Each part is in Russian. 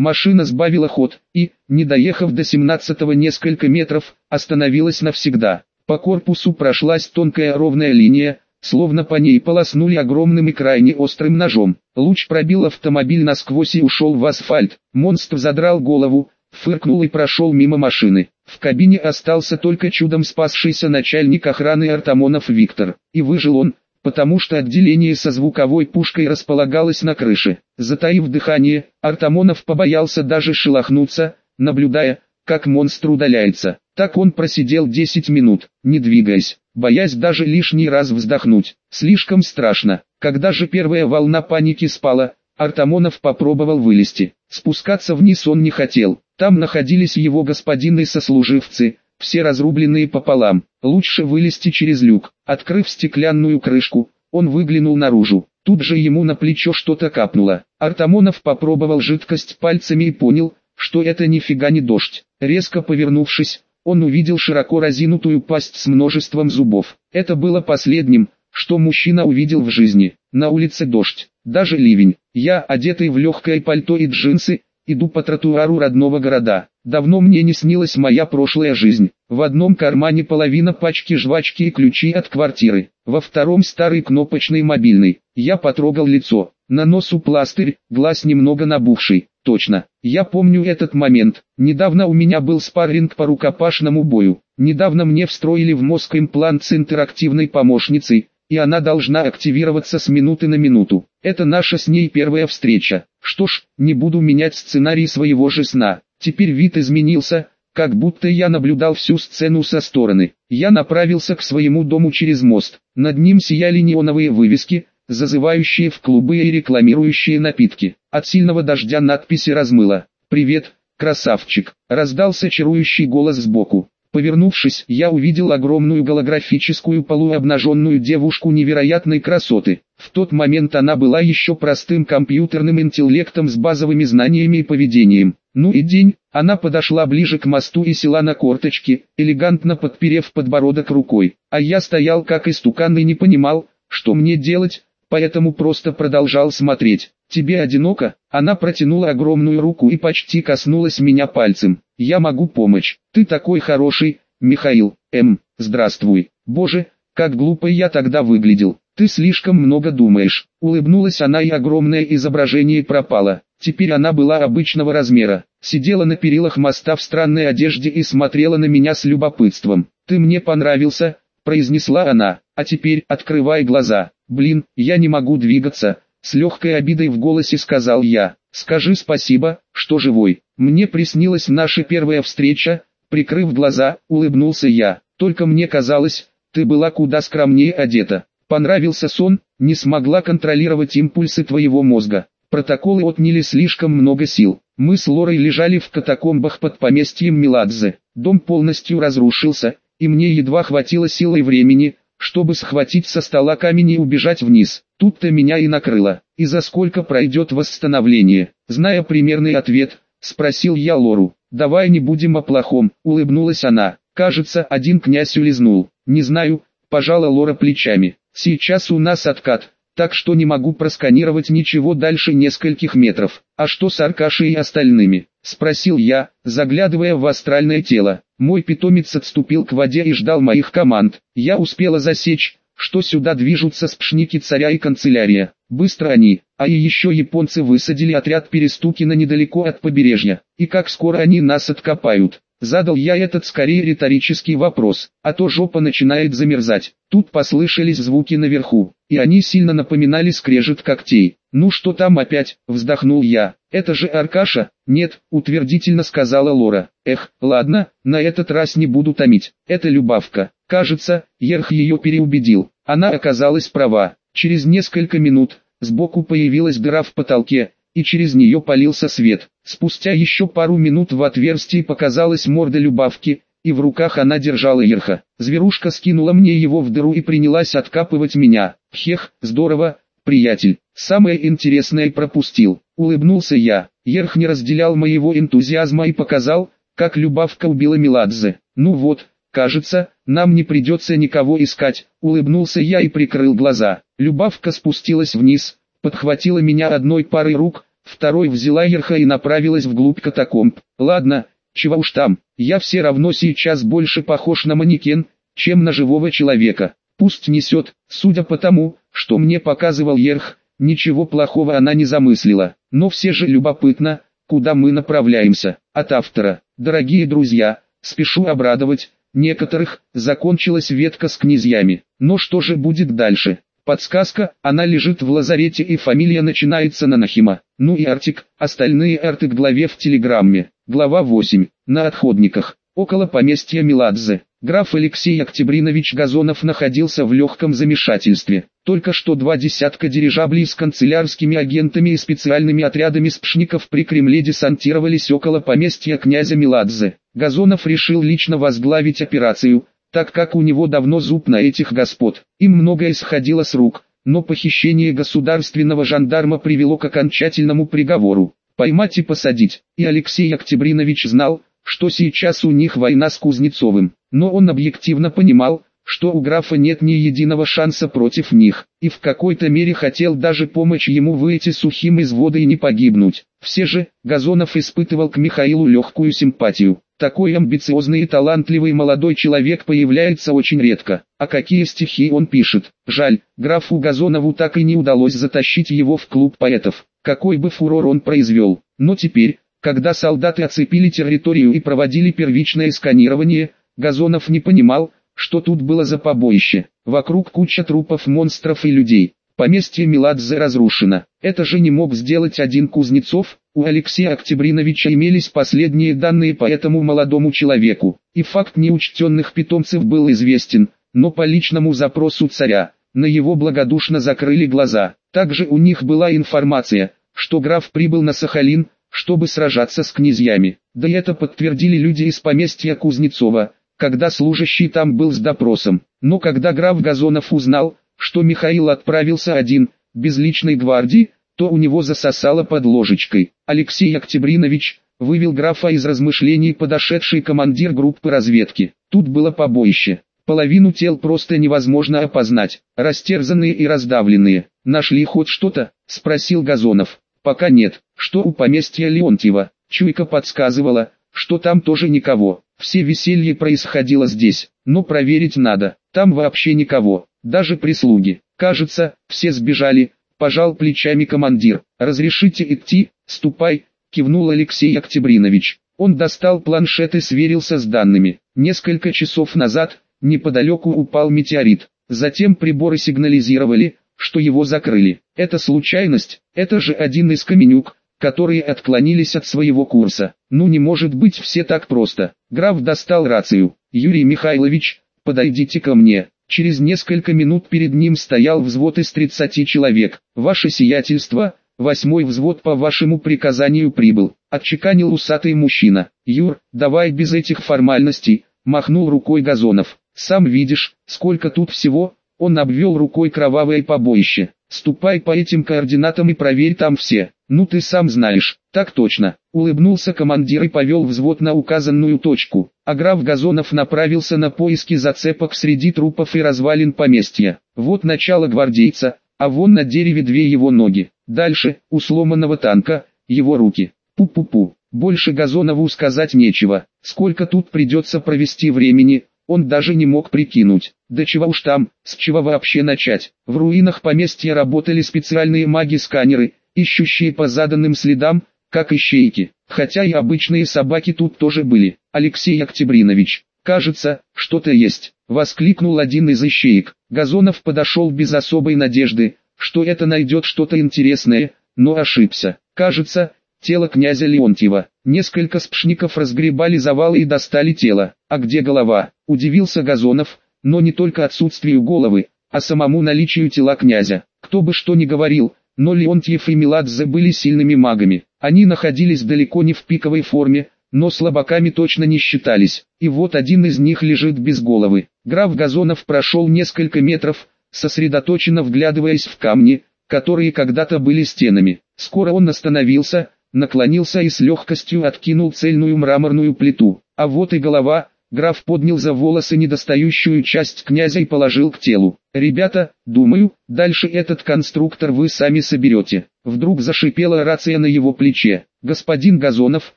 Машина сбавила ход и, не доехав до 17-го несколько метров, остановилась навсегда. По корпусу прошлась тонкая ровная линия, словно по ней полоснули огромным и крайне острым ножом. Луч пробил автомобиль насквозь и ушел в асфальт. Монстр задрал голову, фыркнул и прошел мимо машины. В кабине остался только чудом спасшийся начальник охраны Артамонов Виктор. И выжил он, потому что отделение со звуковой пушкой располагалось на крыше. Затаив дыхание, Артамонов побоялся даже шелохнуться, наблюдая, как монстр удаляется. Так он просидел 10 минут, не двигаясь, боясь даже лишний раз вздохнуть. Слишком страшно. Когда же первая волна паники спала, Артамонов попробовал вылезти. Спускаться вниз он не хотел. Там находились его господин и сослуживцы, все разрубленные пополам. Лучше вылезти через люк. Открыв стеклянную крышку, он выглянул наружу. Тут же ему на плечо что-то капнуло. Артамонов попробовал жидкость пальцами и понял, что это нифига не дождь. Резко повернувшись, он увидел широко разинутую пасть с множеством зубов. Это было последним, что мужчина увидел в жизни. На улице дождь, даже ливень. Я, одетый в легкое пальто и джинсы, Иду по тротуару родного города. Давно мне не снилась моя прошлая жизнь. В одном кармане половина пачки жвачки и ключи от квартиры. Во втором старый кнопочный мобильный. Я потрогал лицо. На носу пластырь, глаз немного набухший. Точно. Я помню этот момент. Недавно у меня был спарринг по рукопашному бою. Недавно мне встроили в мозг имплант с интерактивной помощницей, и она должна активироваться с минуты на минуту. Это наша с ней первая встреча. Что ж, не буду менять сценарий своего же сна. Теперь вид изменился, как будто я наблюдал всю сцену со стороны. Я направился к своему дому через мост. Над ним сияли неоновые вывески, зазывающие в клубы и рекламирующие напитки. От сильного дождя надписи размыло. «Привет, красавчик!» Раздался чарующий голос сбоку. Повернувшись, я увидел огромную голографическую полуобнаженную девушку невероятной красоты. В тот момент она была еще простым компьютерным интеллектом с базовыми знаниями и поведением. Ну и день, она подошла ближе к мосту и села на корточки, элегантно подперев подбородок рукой. А я стоял как истукан и не понимал, что мне делать, поэтому просто продолжал смотреть. «Тебе одиноко?» Она протянула огромную руку и почти коснулась меня пальцем. «Я могу помочь. Ты такой хороший, Михаил. М. Здравствуй. Боже, как глупо я тогда выглядел. Ты слишком много думаешь». Улыбнулась она и огромное изображение пропало. Теперь она была обычного размера. Сидела на перилах моста в странной одежде и смотрела на меня с любопытством. «Ты мне понравился», произнесла она. «А теперь открывай глаза. Блин, я не могу двигаться». С легкой обидой в голосе сказал я, скажи спасибо, что живой. Мне приснилась наша первая встреча, прикрыв глаза, улыбнулся я. Только мне казалось, ты была куда скромнее одета. Понравился сон, не смогла контролировать импульсы твоего мозга. Протоколы отняли слишком много сил. Мы с Лорой лежали в катакомбах под поместьем Меладзе. Дом полностью разрушился, и мне едва хватило силы и времени, чтобы схватить со стола камень и убежать вниз. Тут-то меня и накрыло. И за сколько пройдет восстановление? Зная примерный ответ, спросил я Лору. «Давай не будем о плохом», — улыбнулась она. «Кажется, один князь улизнул. Не знаю», — пожала Лора плечами. «Сейчас у нас откат, так что не могу просканировать ничего дальше нескольких метров. А что с Аркашей и остальными?» — спросил я, заглядывая в астральное тело. Мой питомец отступил к воде и ждал моих команд. Я успела засечь, что сюда движутся спшники царя и канцелярия. Быстро они, а и еще японцы высадили отряд Перестукина недалеко от побережья. И как скоро они нас откопают? Задал я этот скорее риторический вопрос, а то жопа начинает замерзать. Тут послышались звуки наверху, и они сильно напоминали скрежет когтей. «Ну что там опять?» – вздохнул я. «Это же Аркаша?» «Нет», – утвердительно сказала Лора. «Эх, ладно, на этот раз не буду томить. Это Любавка. Кажется, Ерх ее переубедил. Она оказалась права. Через несколько минут, сбоку появилась дыра в потолке, и через нее полился свет. Спустя еще пару минут в отверстии показалась морда Любавки, и в руках она держала Ерха. Зверушка скинула мне его в дыру и принялась откапывать меня. Хех, здорово, приятель. Самое интересное пропустил. Улыбнулся я. Ерх не разделял моего энтузиазма и показал, как Любавка убила Меладзе. Ну вот, кажется, нам не придется никого искать. Улыбнулся я и прикрыл глаза. Любавка спустилась вниз, подхватила меня одной парой рук, второй взяла Ерха и направилась вглубь катакомб. Ладно, чего уж там, я все равно сейчас больше похож на манекен, чем на живого человека. Пусть несет, судя по тому, что мне показывал Ерх, ничего плохого она не замыслила. Но все же любопытно, куда мы направляемся. От автора, дорогие друзья, спешу обрадовать, некоторых, закончилась ветка с князьями. Но что же будет дальше? Подсказка, она лежит в лазарете и фамилия начинается на Нахима. Ну и Артик, остальные арты к главе в телеграмме. Глава 8. На отходниках. Около поместья Меладзе. Граф Алексей Октябринович Газонов находился в легком замешательстве. Только что два десятка дирижаблей с канцелярскими агентами и специальными отрядами спшников при Кремле десантировались около поместья князя Меладзе. Газонов решил лично возглавить операцию, так как у него давно зуб на этих господ. Им многое сходило с рук, но похищение государственного жандарма привело к окончательному приговору. Поймать и посадить. И Алексей Октябринович знал, что сейчас у них война с Кузнецовым, но он объективно понимал, что у графа нет ни единого шанса против них, и в какой-то мере хотел даже помочь ему выйти сухим из воды и не погибнуть. Все же, Газонов испытывал к Михаилу легкую симпатию. Такой амбициозный и талантливый молодой человек появляется очень редко. А какие стихи он пишет. Жаль, графу Газонову так и не удалось затащить его в клуб поэтов. Какой бы фурор он произвел. Но теперь, когда солдаты оцепили территорию и проводили первичное сканирование, Газонов не понимал, что тут было за побоище. Вокруг куча трупов монстров и людей. Поместье Меладзе разрушено. Это же не мог сделать один Кузнецов, у Алексея Октябриновича имелись последние данные по этому молодому человеку, и факт неучтенных питомцев был известен, но по личному запросу царя, на его благодушно закрыли глаза. Также у них была информация, что граф прибыл на Сахалин, чтобы сражаться с князьями. Да и это подтвердили люди из поместья Кузнецова, когда служащий там был с допросом. Но когда граф Газонов узнал, что Михаил отправился один, без личной гвардии, то у него засосало под ложечкой. Алексей Октябринович вывел графа из размышлений подошедший командир группы разведки. Тут было побоище. Половину тел просто невозможно опознать, растерзанные и раздавленные. Нашли хоть что-то? Спросил Газонов. Пока нет. Что у поместья Леонтьева? Чуйка подсказывала, что там тоже никого. Все веселье происходило здесь, но проверить надо. Там вообще никого, даже прислуги. Кажется, все сбежали, пожал плечами командир. «Разрешите идти, ступай», кивнул Алексей Октябринович. Он достал планшет и сверился с данными. Несколько часов назад, неподалеку упал метеорит. Затем приборы сигнализировали, что его закрыли. Это случайность, это же один из каменюк, которые отклонились от своего курса. Ну не может быть все так просто. Граф достал рацию. «Юрий Михайлович, подойдите ко мне». Через несколько минут перед ним стоял взвод из 30 человек. «Ваше сиятельство, восьмой взвод по вашему приказанию прибыл», — отчеканил усатый мужчина. «Юр, давай без этих формальностей», — махнул рукой Газонов. «Сам видишь, сколько тут всего», — он обвел рукой кровавое побоище. «Ступай по этим координатам и проверь там все». «Ну ты сам знаешь». «Так точно», — улыбнулся командир и повел взвод на указанную точку а Газонов направился на поиски зацепок среди трупов и развалин поместья. Вот начало гвардейца, а вон на дереве две его ноги. Дальше, у сломанного танка, его руки. Пу-пу-пу. Больше Газонову сказать нечего. Сколько тут придется провести времени, он даже не мог прикинуть. Да чего уж там, с чего вообще начать. В руинах поместья работали специальные маги-сканеры, ищущие по заданным следам, как ищейки. Хотя и обычные собаки тут тоже были. Алексей Октябринович, кажется, что-то есть, воскликнул один из ищеек. Газонов подошел без особой надежды, что это найдет что-то интересное, но ошибся. Кажется, тело князя Леонтьева. Несколько спшников разгребали завалы и достали тело. А где голова? Удивился Газонов, но не только отсутствию головы, а самому наличию тела князя. Кто бы что ни говорил, но Леонтьев и Меладзе были сильными магами. Они находились далеко не в пиковой форме, но слабаками точно не считались. И вот один из них лежит без головы. Граф Газонов прошел несколько метров, сосредоточенно вглядываясь в камни, которые когда-то были стенами. Скоро он остановился, наклонился и с легкостью откинул цельную мраморную плиту. А вот и голова, граф поднял за волосы недостающую часть князя и положил к телу. «Ребята, думаю, дальше этот конструктор вы сами соберете. Вдруг зашипела рация на его плече. «Господин Газонов,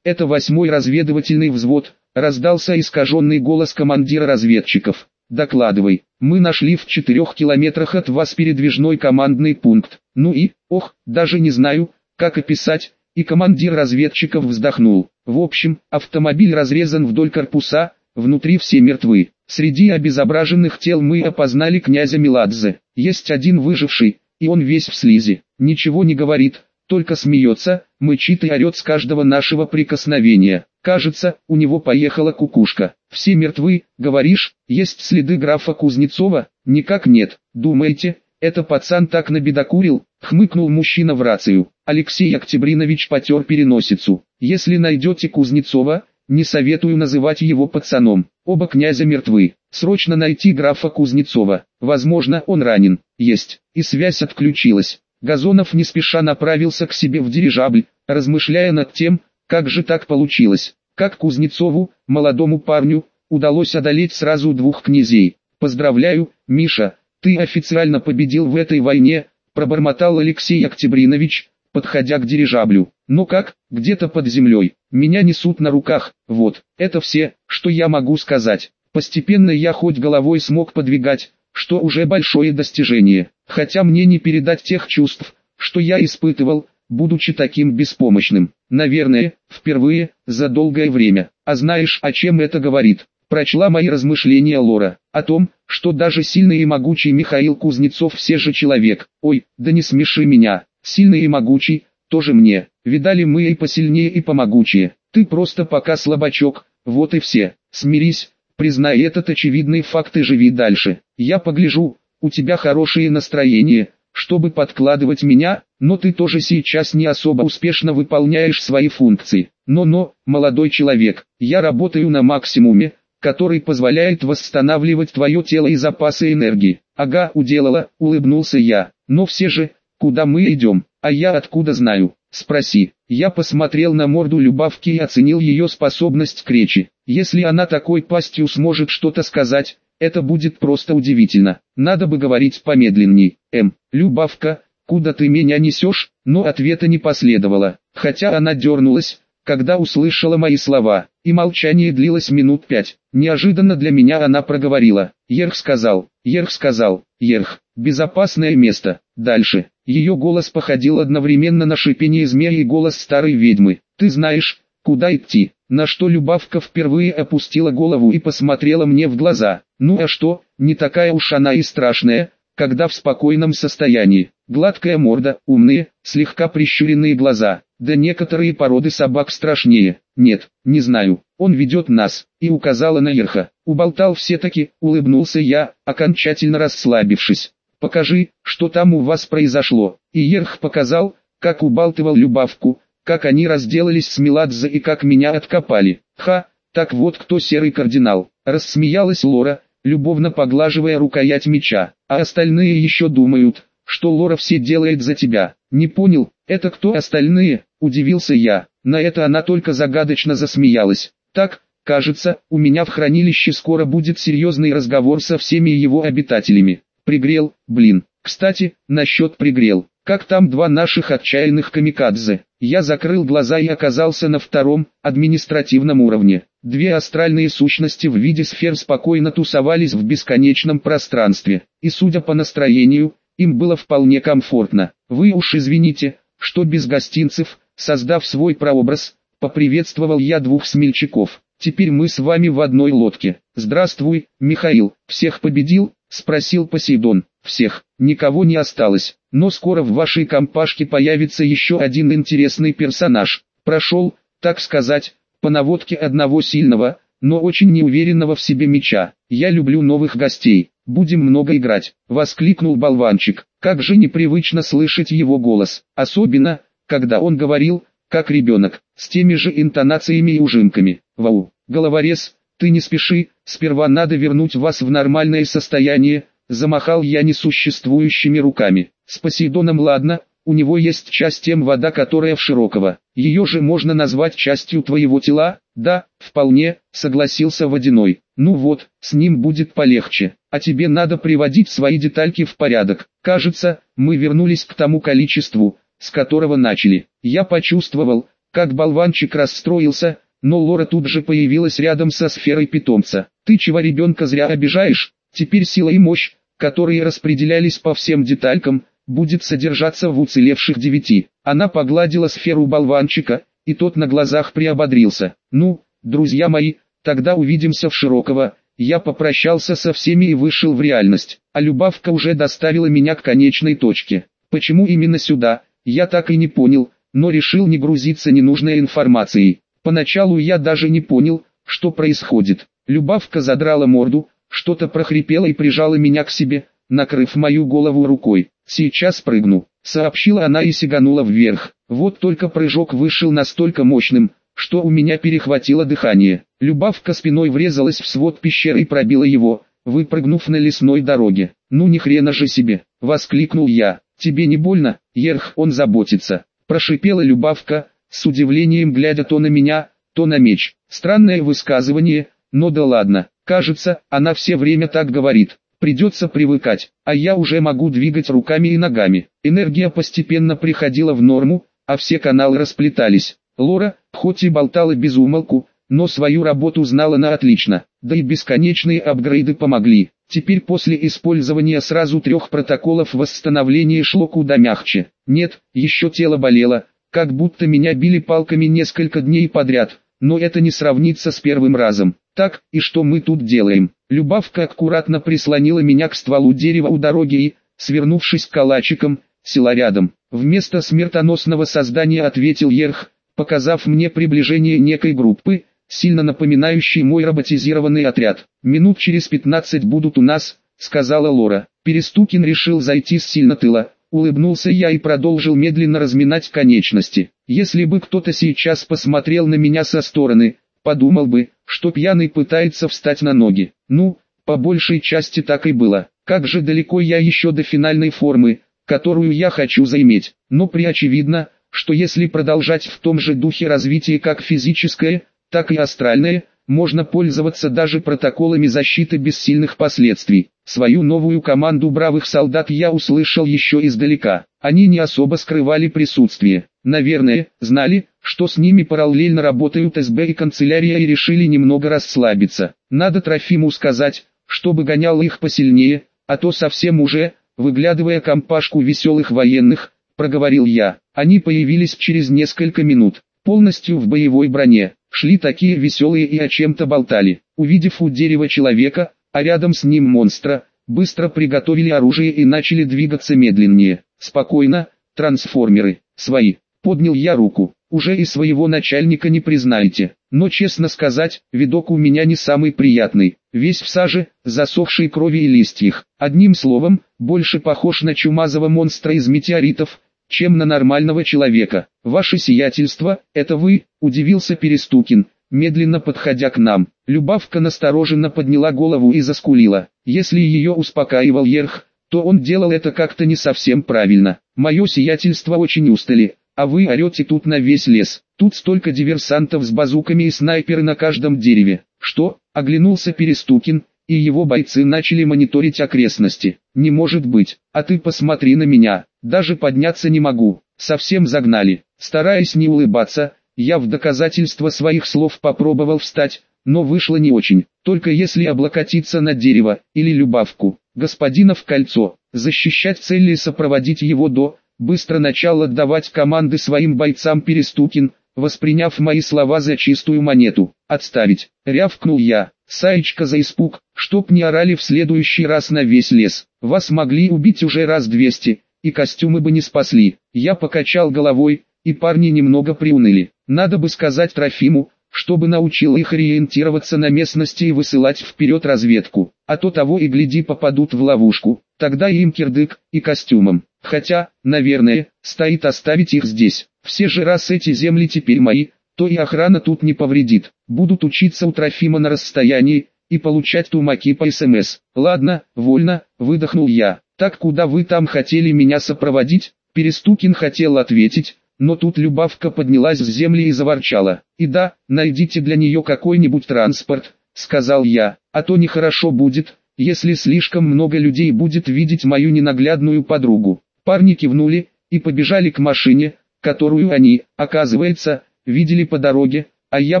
это восьмой разведывательный взвод», раздался искаженный голос командира разведчиков. «Докладывай, мы нашли в четырех километрах от вас передвижной командный пункт. Ну и, ох, даже не знаю, как описать, и командир разведчиков вздохнул. В общем, автомобиль разрезан вдоль корпуса, внутри все мертвы. Среди обезображенных тел мы опознали князя Меладзе. Есть один выживший, и он весь в слизи. Ничего не говорит, только смеется, мычит и орет с каждого нашего прикосновения. Кажется, у него поехала кукушка. Все мертвы, говоришь, есть следы графа Кузнецова? Никак нет. Думаете, это пацан так набедокурил? Хмыкнул мужчина в рацию. Алексей Октябринович потер переносицу. Если найдете Кузнецова, не советую называть его пацаном. Оба князя мертвы. Срочно найти графа Кузнецова. Возможно, он ранен. Есть. И связь отключилась. Газонов не спеша направился к себе в дирижабль, размышляя над тем, как же так получилось. Как Кузнецову, молодому парню, удалось одолеть сразу двух князей. Поздравляю, Миша, ты официально победил в этой войне, пробормотал Алексей Октябринович, подходя к дирижаблю. Но как, где-то под землей, меня несут на руках, вот, это все, что я могу сказать. Постепенно я хоть головой смог подвигать, что уже большое достижение, хотя мне не передать тех чувств, что я испытывал, будучи таким беспомощным. Наверное, впервые, за долгое время. А знаешь, о чем это говорит? Прочла мои размышления Лора, о том, что даже сильный и могучий Михаил Кузнецов все же человек. Ой, да не смеши меня, сильный и могучий, тоже мне. Видали мы и посильнее и помогучее. Ты просто пока слабачок, вот и все. Смирись, признай этот очевидный факт и живи дальше. Я погляжу, у тебя хорошее настроение, чтобы подкладывать меня, но ты тоже сейчас не особо успешно выполняешь свои функции. Но-но, молодой человек, я работаю на максимуме, который позволяет восстанавливать твое тело и запасы энергии. Ага, уделала, улыбнулся я. Но все же, куда мы идем, а я откуда знаю, спроси. Я посмотрел на морду Любавки и оценил ее способность к речи. Если она такой пастью сможет что-то сказать, это будет просто удивительно. Надо бы говорить помедленней. М. Любавка, куда ты меня несешь? Но ответа не последовало. Хотя она дернулась, когда услышала мои слова, и молчание длилось минут пять. Неожиданно для меня она проговорила. Ерх сказал, Ерх сказал, Ерх, безопасное место. Дальше. Ее голос походил одновременно на шипение змеи и голос старой ведьмы. Ты знаешь, куда идти? На что Любавка впервые опустила голову и посмотрела мне в глаза. Ну а что, не такая уж она и страшная, когда в спокойном состоянии. Гладкая морда, умные, слегка прищуренные глаза. Да некоторые породы собак страшнее. Нет, не знаю, он ведет нас, и указала на Ерха. Уболтал все-таки, улыбнулся я, окончательно расслабившись. Покажи, что там у вас произошло. И Ерх показал, как убалтывал Любавку, как они разделались с Меладзе и как меня откопали. Ха, так вот кто серый кардинал. Рассмеялась Лора, любовно поглаживая рукоять меча. А остальные еще думают, что Лора все делает за тебя. Не понял, это кто остальные? Удивился я. На это она только загадочно засмеялась. Так, кажется, у меня в хранилище скоро будет серьезный разговор со всеми его обитателями. Пригрел, блин. Кстати, насчет пригрел. Как там два наших отчаянных камикадзе? Я закрыл глаза и оказался на втором, административном уровне. Две астральные сущности в виде сфер спокойно тусовались в бесконечном пространстве. И судя по настроению, им было вполне комфортно. Вы уж извините, что без гостинцев, создав свой прообраз, поприветствовал я двух смельчаков. Теперь мы с вами в одной лодке. Здравствуй, Михаил. Всех победил? Спросил Посейдон. Всех. Никого не осталось. Но скоро в вашей компашке появится еще один интересный персонаж. Прошел, так сказать, по наводке одного сильного, но очень неуверенного в себе меча. Я люблю новых гостей. Будем много играть, воскликнул болванчик. Как же непривычно слышать его голос, особенно, когда он говорил, как ребенок, с теми же интонациями и ужимками. Вау, головорез, ты не спеши, сперва надо вернуть вас в нормальное состояние, замахал я несуществующими руками. С Посейдоном ладно, у него есть часть тем вода, которая в Широкого. Ее же можно назвать частью твоего тела? Да, вполне, согласился Водяной. Ну вот, с ним будет полегче. А тебе надо приводить свои детальки в порядок. Кажется, мы вернулись к тому количеству, с которого начали. Я почувствовал, как болванчик расстроился, но Лора тут же появилась рядом со сферой питомца. «Ты чего ребенка зря обижаешь? Теперь сила и мощь, которые распределялись по всем деталькам, будет содержаться в уцелевших девяти». Она погладила сферу болванчика, и тот на глазах приободрился. «Ну, друзья мои, тогда увидимся в Широкого». Я попрощался со всеми и вышел в реальность, а Любавка уже доставила меня к конечной точке. Почему именно сюда, я так и не понял, но решил не грузиться ненужной информацией. Поначалу я даже не понял, что происходит. Любавка задрала морду, что-то прохрипела и прижала меня к себе, накрыв мою голову рукой. «Сейчас прыгну», — сообщила она и сиганула вверх. Вот только прыжок вышел настолько мощным, что у меня перехватило дыхание. Любавка спиной врезалась в свод пещеры и пробила его, выпрыгнув на лесной дороге. «Ну ни хрена же себе!» — воскликнул я. «Тебе не больно?» «Ерх, он заботится!» — прошипела Любавка, с удивлением глядя то на меня, то на меч. Странное высказывание, но да ладно, кажется, она все время так говорит. Придется привыкать, а я уже могу двигать руками и ногами. Энергия постепенно приходила в норму, а все каналы расплетались. Лора, хоть и болтала без умолку, но свою работу знала на отлично, да и бесконечные апгрейды помогли. Теперь после использования сразу трех протоколов восстановление шло куда мягче. Нет, еще тело болело, как будто меня били палками несколько дней подряд, но это не сравнится с первым разом. Так, и что мы тут делаем? Любавка аккуратно прислонила меня к стволу дерева у дороги и, свернувшись калачиком, села рядом. Вместо смертоносного создания ответил Ерх, показав мне приближение некой группы, сильно напоминающей мой роботизированный отряд. «Минут через пятнадцать будут у нас», — сказала Лора. Перестукин решил зайти с сильно тыла, Улыбнулся я и продолжил медленно разминать конечности. Если бы кто-то сейчас посмотрел на меня со стороны, подумал бы, что пьяный пытается встать на ноги. Ну, по большей части так и было. Как же далеко я еще до финальной формы, которую я хочу заиметь. Но приочевидно, что если продолжать в том же духе развития как физическое, так и астральное, можно пользоваться даже протоколами защиты без сильных последствий. Свою новую команду бравых солдат я услышал еще издалека. Они не особо скрывали присутствие. Наверное, знали, что с ними параллельно работают СБ и канцелярия и решили немного расслабиться. Надо Трофиму сказать, чтобы гонял их посильнее, а то совсем уже, выглядывая компашку веселых военных, проговорил я. Они появились через несколько минут, полностью в боевой броне шли такие веселые и о чем-то болтали. Увидев у дерева человека, а рядом с ним монстра, быстро приготовили оружие и начали двигаться медленнее. Спокойно, трансформеры, свои. Поднял я руку. Уже и своего начальника не признаете. Но честно сказать, видок у меня не самый приятный. Весь в саже, засохшей крови и листьях. Одним словом, больше похож на чумазого монстра из метеоритов, чем на нормального человека. Ваше сиятельство, это вы, удивился Перестукин, медленно подходя к нам. Любавка настороженно подняла голову и заскулила. Если ее успокаивал Ерх, то он делал это как-то не совсем правильно. Мое сиятельство очень устали, а вы орете тут на весь лес. Тут столько диверсантов с базуками и снайперы на каждом дереве. Что? Оглянулся Перестукин, и его бойцы начали мониторить окрестности. Не может быть, а ты посмотри на меня, даже подняться не могу, совсем загнали. Стараясь не улыбаться, я в доказательство своих слов попробовал встать, но вышло не очень, только если облокотиться на дерево, или любавку. Господина в кольцо, защищать цель и сопроводить его до, быстро начал отдавать команды своим бойцам Перестукин, восприняв мои слова за чистую монету. «Отставить!» — рявкнул я. Саечка за испуг, чтоб не орали в следующий раз на весь лес. Вас могли убить уже раз двести, и костюмы бы не спасли. Я покачал головой, и парни немного приуныли. Надо бы сказать Трофиму, чтобы научил их ориентироваться на местности и высылать вперед разведку, а то того и гляди попадут в ловушку, тогда им кирдык, и костюмом. Хотя, наверное, стоит оставить их здесь. Все же раз эти земли теперь мои, то и охрана тут не повредит. Будут учиться у Трофима на расстоянии, и получать тумаки по СМС. Ладно, вольно, выдохнул я. Так куда вы там хотели меня сопроводить? Перестукин хотел ответить, но тут Любавка поднялась с земли и заворчала. И да, найдите для нее какой-нибудь транспорт, сказал я, а то нехорошо будет, если слишком много людей будет видеть мою ненаглядную подругу. Парни кивнули, и побежали к машине, которую они, оказывается, видели по дороге, а я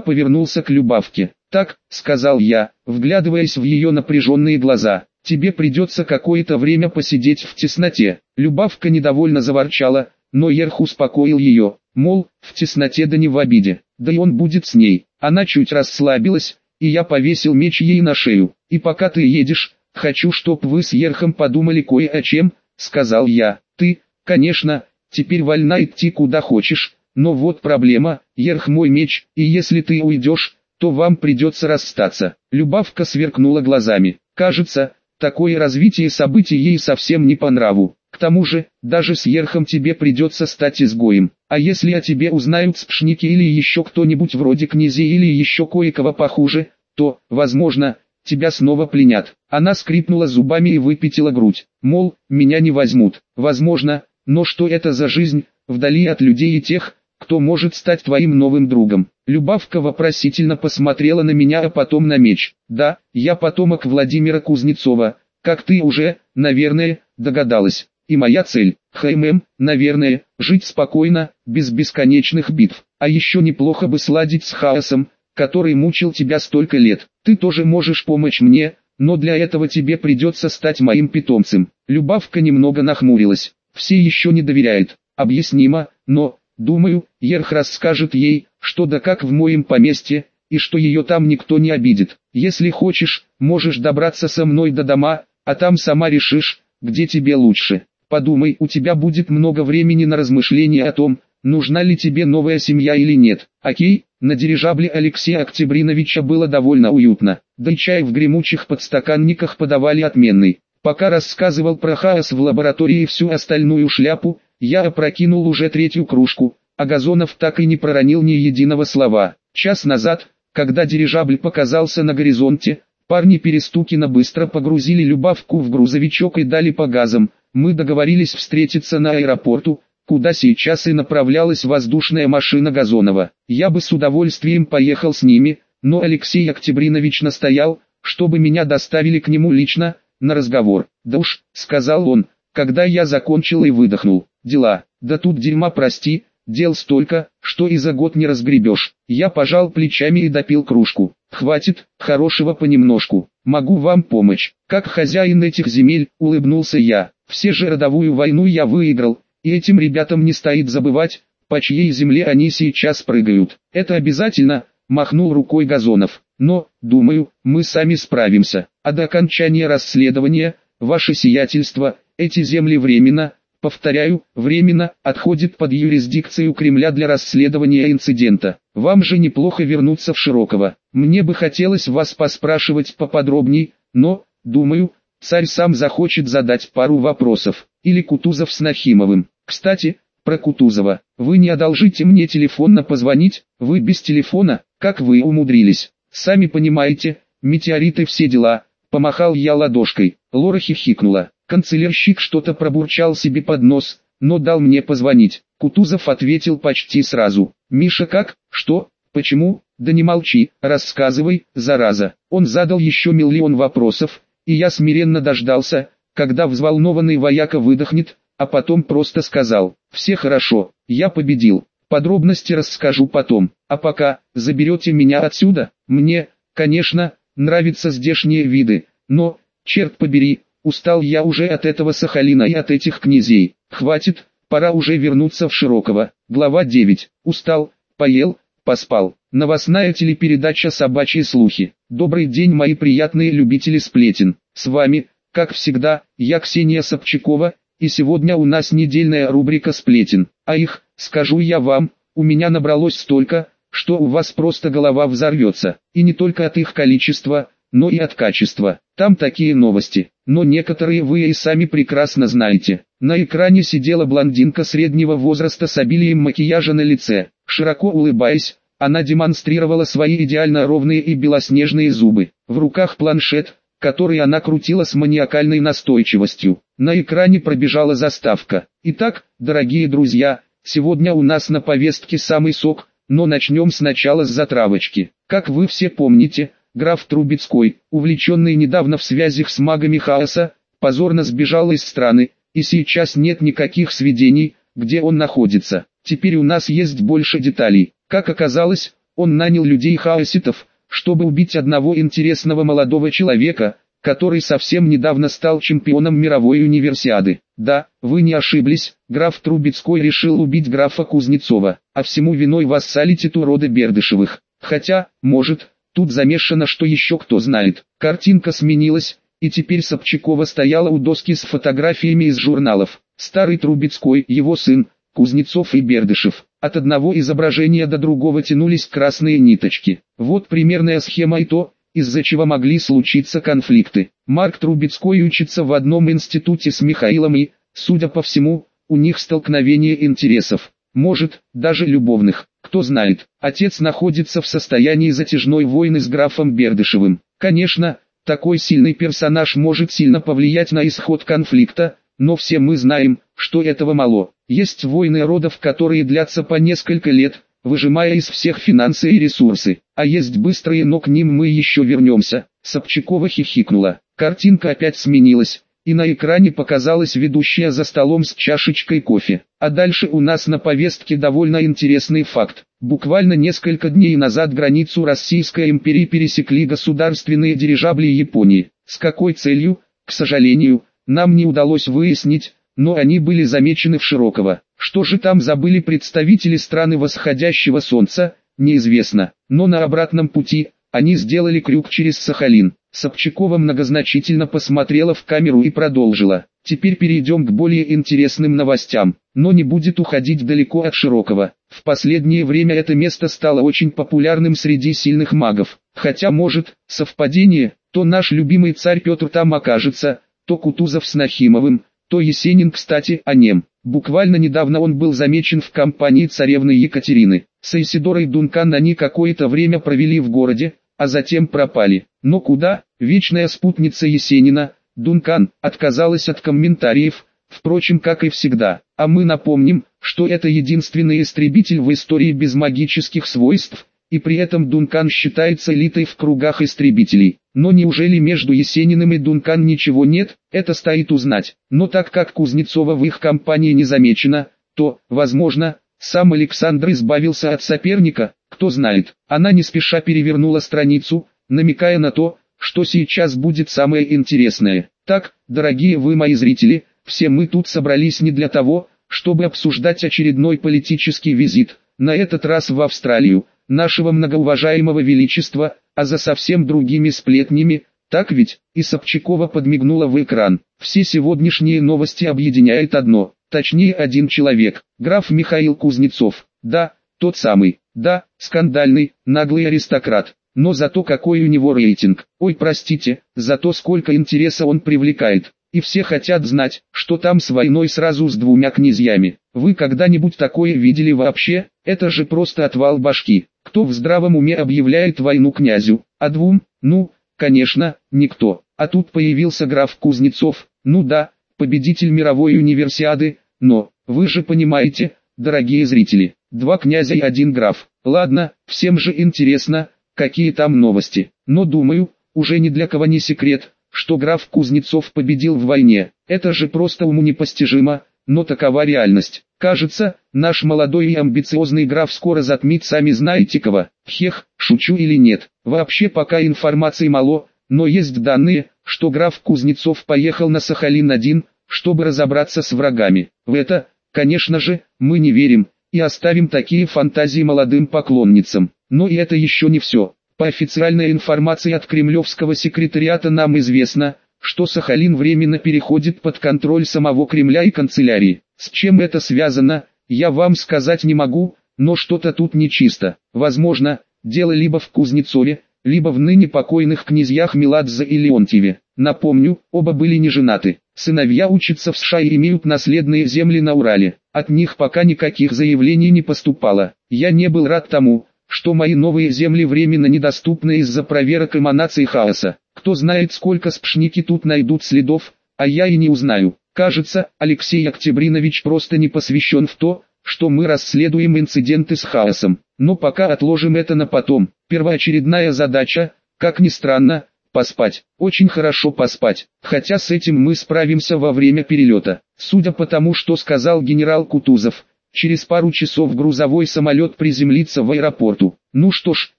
повернулся к Любавке. «Так», — сказал я, вглядываясь в ее напряженные глаза, — «тебе придется какое-то время посидеть в тесноте». Любавка недовольно заворчала, но Ерх успокоил ее, мол, в тесноте да не в обиде, да и он будет с ней. Она чуть расслабилась, и я повесил меч ей на шею. «И пока ты едешь, хочу, чтоб вы с Ерхом подумали кое о чем», — сказал я. «Ты, конечно, теперь вольна идти куда хочешь, но вот проблема, Ерх мой меч, и если ты уйдешь, то вам придется расстаться». Любавка сверкнула глазами. Кажется, такое развитие событий ей совсем не по нраву. К тому же, даже с Ерхом тебе придется стать изгоем. А если о тебе узнают спшники или еще кто-нибудь вроде князей или еще кое-кого похуже, то, возможно, тебя снова пленят. Она скрипнула зубами и выпятила грудь. Мол, меня не возьмут. Возможно, но что это за жизнь, вдали от людей и тех, кто может стать твоим новым другом. Любавка вопросительно посмотрела на меня, а потом на меч. Да, я потомок Владимира Кузнецова, как ты уже, наверное, догадалась. И моя цель, ХММ, наверное, жить спокойно, без бесконечных битв. А еще неплохо бы сладить с хаосом, который мучил тебя столько лет. Ты тоже можешь помочь мне, но для этого тебе придется стать моим питомцем. Любавка немного нахмурилась. Все еще не доверяют. Объяснимо, но, думаю, Ерх расскажет ей, что да как в моем поместье, и что ее там никто не обидит. Если хочешь, можешь добраться со мной до дома, а там сама решишь, где тебе лучше. Подумай, у тебя будет много времени на размышления о том, нужна ли тебе новая семья или нет. Окей, на дирижабле Алексея Октябриновича было довольно уютно, да и чай в гремучих подстаканниках подавали отменный. Пока рассказывал про хаос в лаборатории и всю остальную шляпу, я опрокинул уже третью кружку, а Газонов так и не проронил ни единого слова. Час назад, когда дирижабль показался на горизонте, парни Перестукина быстро погрузили Любавку в грузовичок и дали по газам. Мы договорились встретиться на аэропорту, куда сейчас и направлялась воздушная машина Газонова. Я бы с удовольствием поехал с ними, но Алексей Октябринович настоял, чтобы меня доставили к нему лично, на разговор. «Да уж», — сказал он, когда я закончил и выдохнул. «Дела, да тут дерьма прости, дел столько, что и за год не разгребешь». Я пожал плечами и допил кружку. «Хватит, хорошего понемножку, могу вам помочь». Как хозяин этих земель, улыбнулся я. Все же родовую войну я выиграл, и этим ребятам не стоит забывать, по чьей земле они сейчас прыгают. Это обязательно, махнул рукой Газонов. Но, думаю, мы сами справимся. А до окончания расследования, ваше сиятельство, эти земли временно, повторяю, временно, отходят под юрисдикцию Кремля для расследования инцидента. Вам же неплохо вернуться в Широково. Мне бы хотелось вас поспрашивать поподробней, но, думаю, царь сам захочет задать пару вопросов. Или Кутузов с Нахимовым. Кстати, про Кутузова. Вы не одолжите мне телефонно позвонить, вы без телефона, как вы умудрились. Сами понимаете, метеориты все дела. Помахал я ладошкой. Лора хихикнула. Канцелярщик что-то пробурчал себе под нос, но дал мне позвонить. Кутузов ответил почти сразу. «Миша как? Что? Почему? Да не молчи, рассказывай, зараза». Он задал еще миллион вопросов, и я смиренно дождался, когда взволнованный вояка выдохнет, а потом просто сказал, «Все хорошо, я победил, подробности расскажу потом, а пока, заберете меня отсюда, мне, конечно, нравятся здешние виды, но, черт побери, устал я уже от этого Сахалина и от этих князей, хватит, пора уже вернуться в Широково». Глава 9. Устал, поел, поспал. Новостная телепередача «Собачьи слухи». Добрый день, мои приятные любители сплетен. С вами, как всегда, я Ксения Собчакова, и сегодня у нас недельная рубрика сплетен, а их, скажу я вам, у меня набралось столько, что у вас просто голова взорвется, и не только от их количества, но и от качества. Там такие новости, но некоторые вы и сами прекрасно знаете. На экране сидела блондинка среднего возраста с обилием макияжа на лице. Широко улыбаясь, она демонстрировала свои идеально ровные и белоснежные зубы. В руках планшет, который она крутила с маниакальной настойчивостью. На экране пробежала заставка. Итак, дорогие друзья, сегодня у нас на повестке самый сок, но начнем сначала с затравочки. Как вы все помните, граф Трубецкой, увлеченный недавно в связях с магами хаоса, позорно сбежал из страны, и сейчас нет никаких сведений, где он находится. Теперь у нас есть больше деталей. Как оказалось, он нанял людей-хаоситов, чтобы убить одного интересного молодого человека, который совсем недавно стал чемпионом мировой универсиады. Да, вы не ошиблись, граф Трубецкой решил убить графа Кузнецова, а всему виной вассалитету рода Бердышевых. Хотя, может, тут замешано что еще кто знает. Картинка сменилась, и теперь Собчакова стояла у доски с фотографиями из журналов. Старый Трубецкой, его сын, Кузнецов и Бердышев. От одного изображения до другого тянулись красные ниточки. Вот примерная схема и то, из-за чего могли случиться конфликты. Марк Трубецкой учится в одном институте с Михаилом и, судя по всему, у них столкновение интересов. Может, даже любовных, кто знает. Отец находится в состоянии затяжной войны с графом Бердышевым. Конечно, такой сильный персонаж может сильно повлиять на исход конфликта, но все мы знаем, что этого мало. Есть войны родов, которые длятся по несколько лет, выжимая из всех финансы и ресурсы. А есть быстрые, но к ним мы еще вернемся. Собчакова хихикнула. Картинка опять сменилась, и на экране показалась ведущая за столом с чашечкой кофе. А дальше у нас на повестке довольно интересный факт. Буквально несколько дней назад границу Российской империи пересекли государственные дирижабли Японии. С какой целью, к сожалению, нам не удалось выяснить, но они были замечены в Широково. Что же там забыли представители страны восходящего солнца, неизвестно, но на обратном пути, они сделали крюк через Сахалин. Собчакова многозначительно посмотрела в камеру и продолжила. Теперь перейдем к более интересным новостям, но не будет уходить далеко от Широкого. В последнее время это место стало очень популярным среди сильных магов. Хотя может, совпадение, то наш любимый царь Петр там окажется, то Кутузов с Нахимовым, то Есенин кстати о нем. Буквально недавно он был замечен в компании царевны Екатерины. С Исидорой Дункан они какое-то время провели в городе, а затем пропали. Но куда? Вечная спутница Есенина, Дункан, отказалась от комментариев, впрочем, как и всегда. А мы напомним, что это единственный истребитель в истории без магических свойств, и при этом Дункан считается элитой в кругах истребителей. Но неужели между Есениным и Дункан ничего нет, это стоит узнать. Но так как Кузнецова в их компании не замечено, то, возможно, сам Александр избавился от соперника, кто знает. Она не спеша перевернула страницу, намекая на то, что сейчас будет самое интересное. Так, дорогие вы мои зрители, все мы тут собрались не для того, чтобы обсуждать очередной политический визит, на этот раз в Австралию, нашего многоуважаемого величества, а за совсем другими сплетнями, так ведь, и Собчакова подмигнула в экран. Все сегодняшние новости объединяет одно, точнее один человек, граф Михаил Кузнецов, да, тот самый, да, скандальный, наглый аристократ, но зато какой у него рейтинг, ой простите, зато сколько интереса он привлекает, и все хотят знать, что там с войной сразу с двумя князьями. Вы когда-нибудь такое видели вообще? Это же просто отвал башки. Кто в здравом уме объявляет войну князю, а двум? Ну, конечно, никто. А тут появился граф Кузнецов, ну да, победитель мировой универсиады, но, вы же понимаете, дорогие зрители, два князя и один граф. Ладно, всем же интересно, какие там новости. Но думаю, уже ни для кого не секрет, что граф Кузнецов победил в войне. Это же просто уму непостижимо, но такова реальность. Кажется, наш молодой и амбициозный граф скоро затмит сами знаете кого. Хех, шучу или нет. Вообще пока информации мало, но есть данные, что граф Кузнецов поехал на Сахалин-1, чтобы разобраться с врагами. В это, конечно же, мы не верим, и оставим такие фантазии молодым поклонницам. Но и это еще не все. По официальной информации от кремлевского секретариата нам известно, что Сахалин временно переходит под контроль самого Кремля и канцелярии. С чем это связано, я вам сказать не могу, но что-то тут нечисто. Возможно, дело либо в Кузнецове, либо в ныне покойных князьях Меладзе и Леонтьеве. Напомню, оба были не женаты. Сыновья учатся в США и имеют наследные земли на Урале. От них пока никаких заявлений не поступало. Я не был рад тому, что мои новые земли временно недоступны из-за проверок эманаций хаоса. Кто знает сколько спшники тут найдут следов, а я и не узнаю. Кажется, Алексей Октябринович просто не посвящен в то, что мы расследуем инциденты с хаосом. Но пока отложим это на потом. Первоочередная задача, как ни странно, Поспать, очень хорошо поспать, хотя с этим мы справимся во время перелета. Судя по тому, что сказал генерал Кутузов, через пару часов грузовой самолет приземлится в аэропорту. Ну что ж,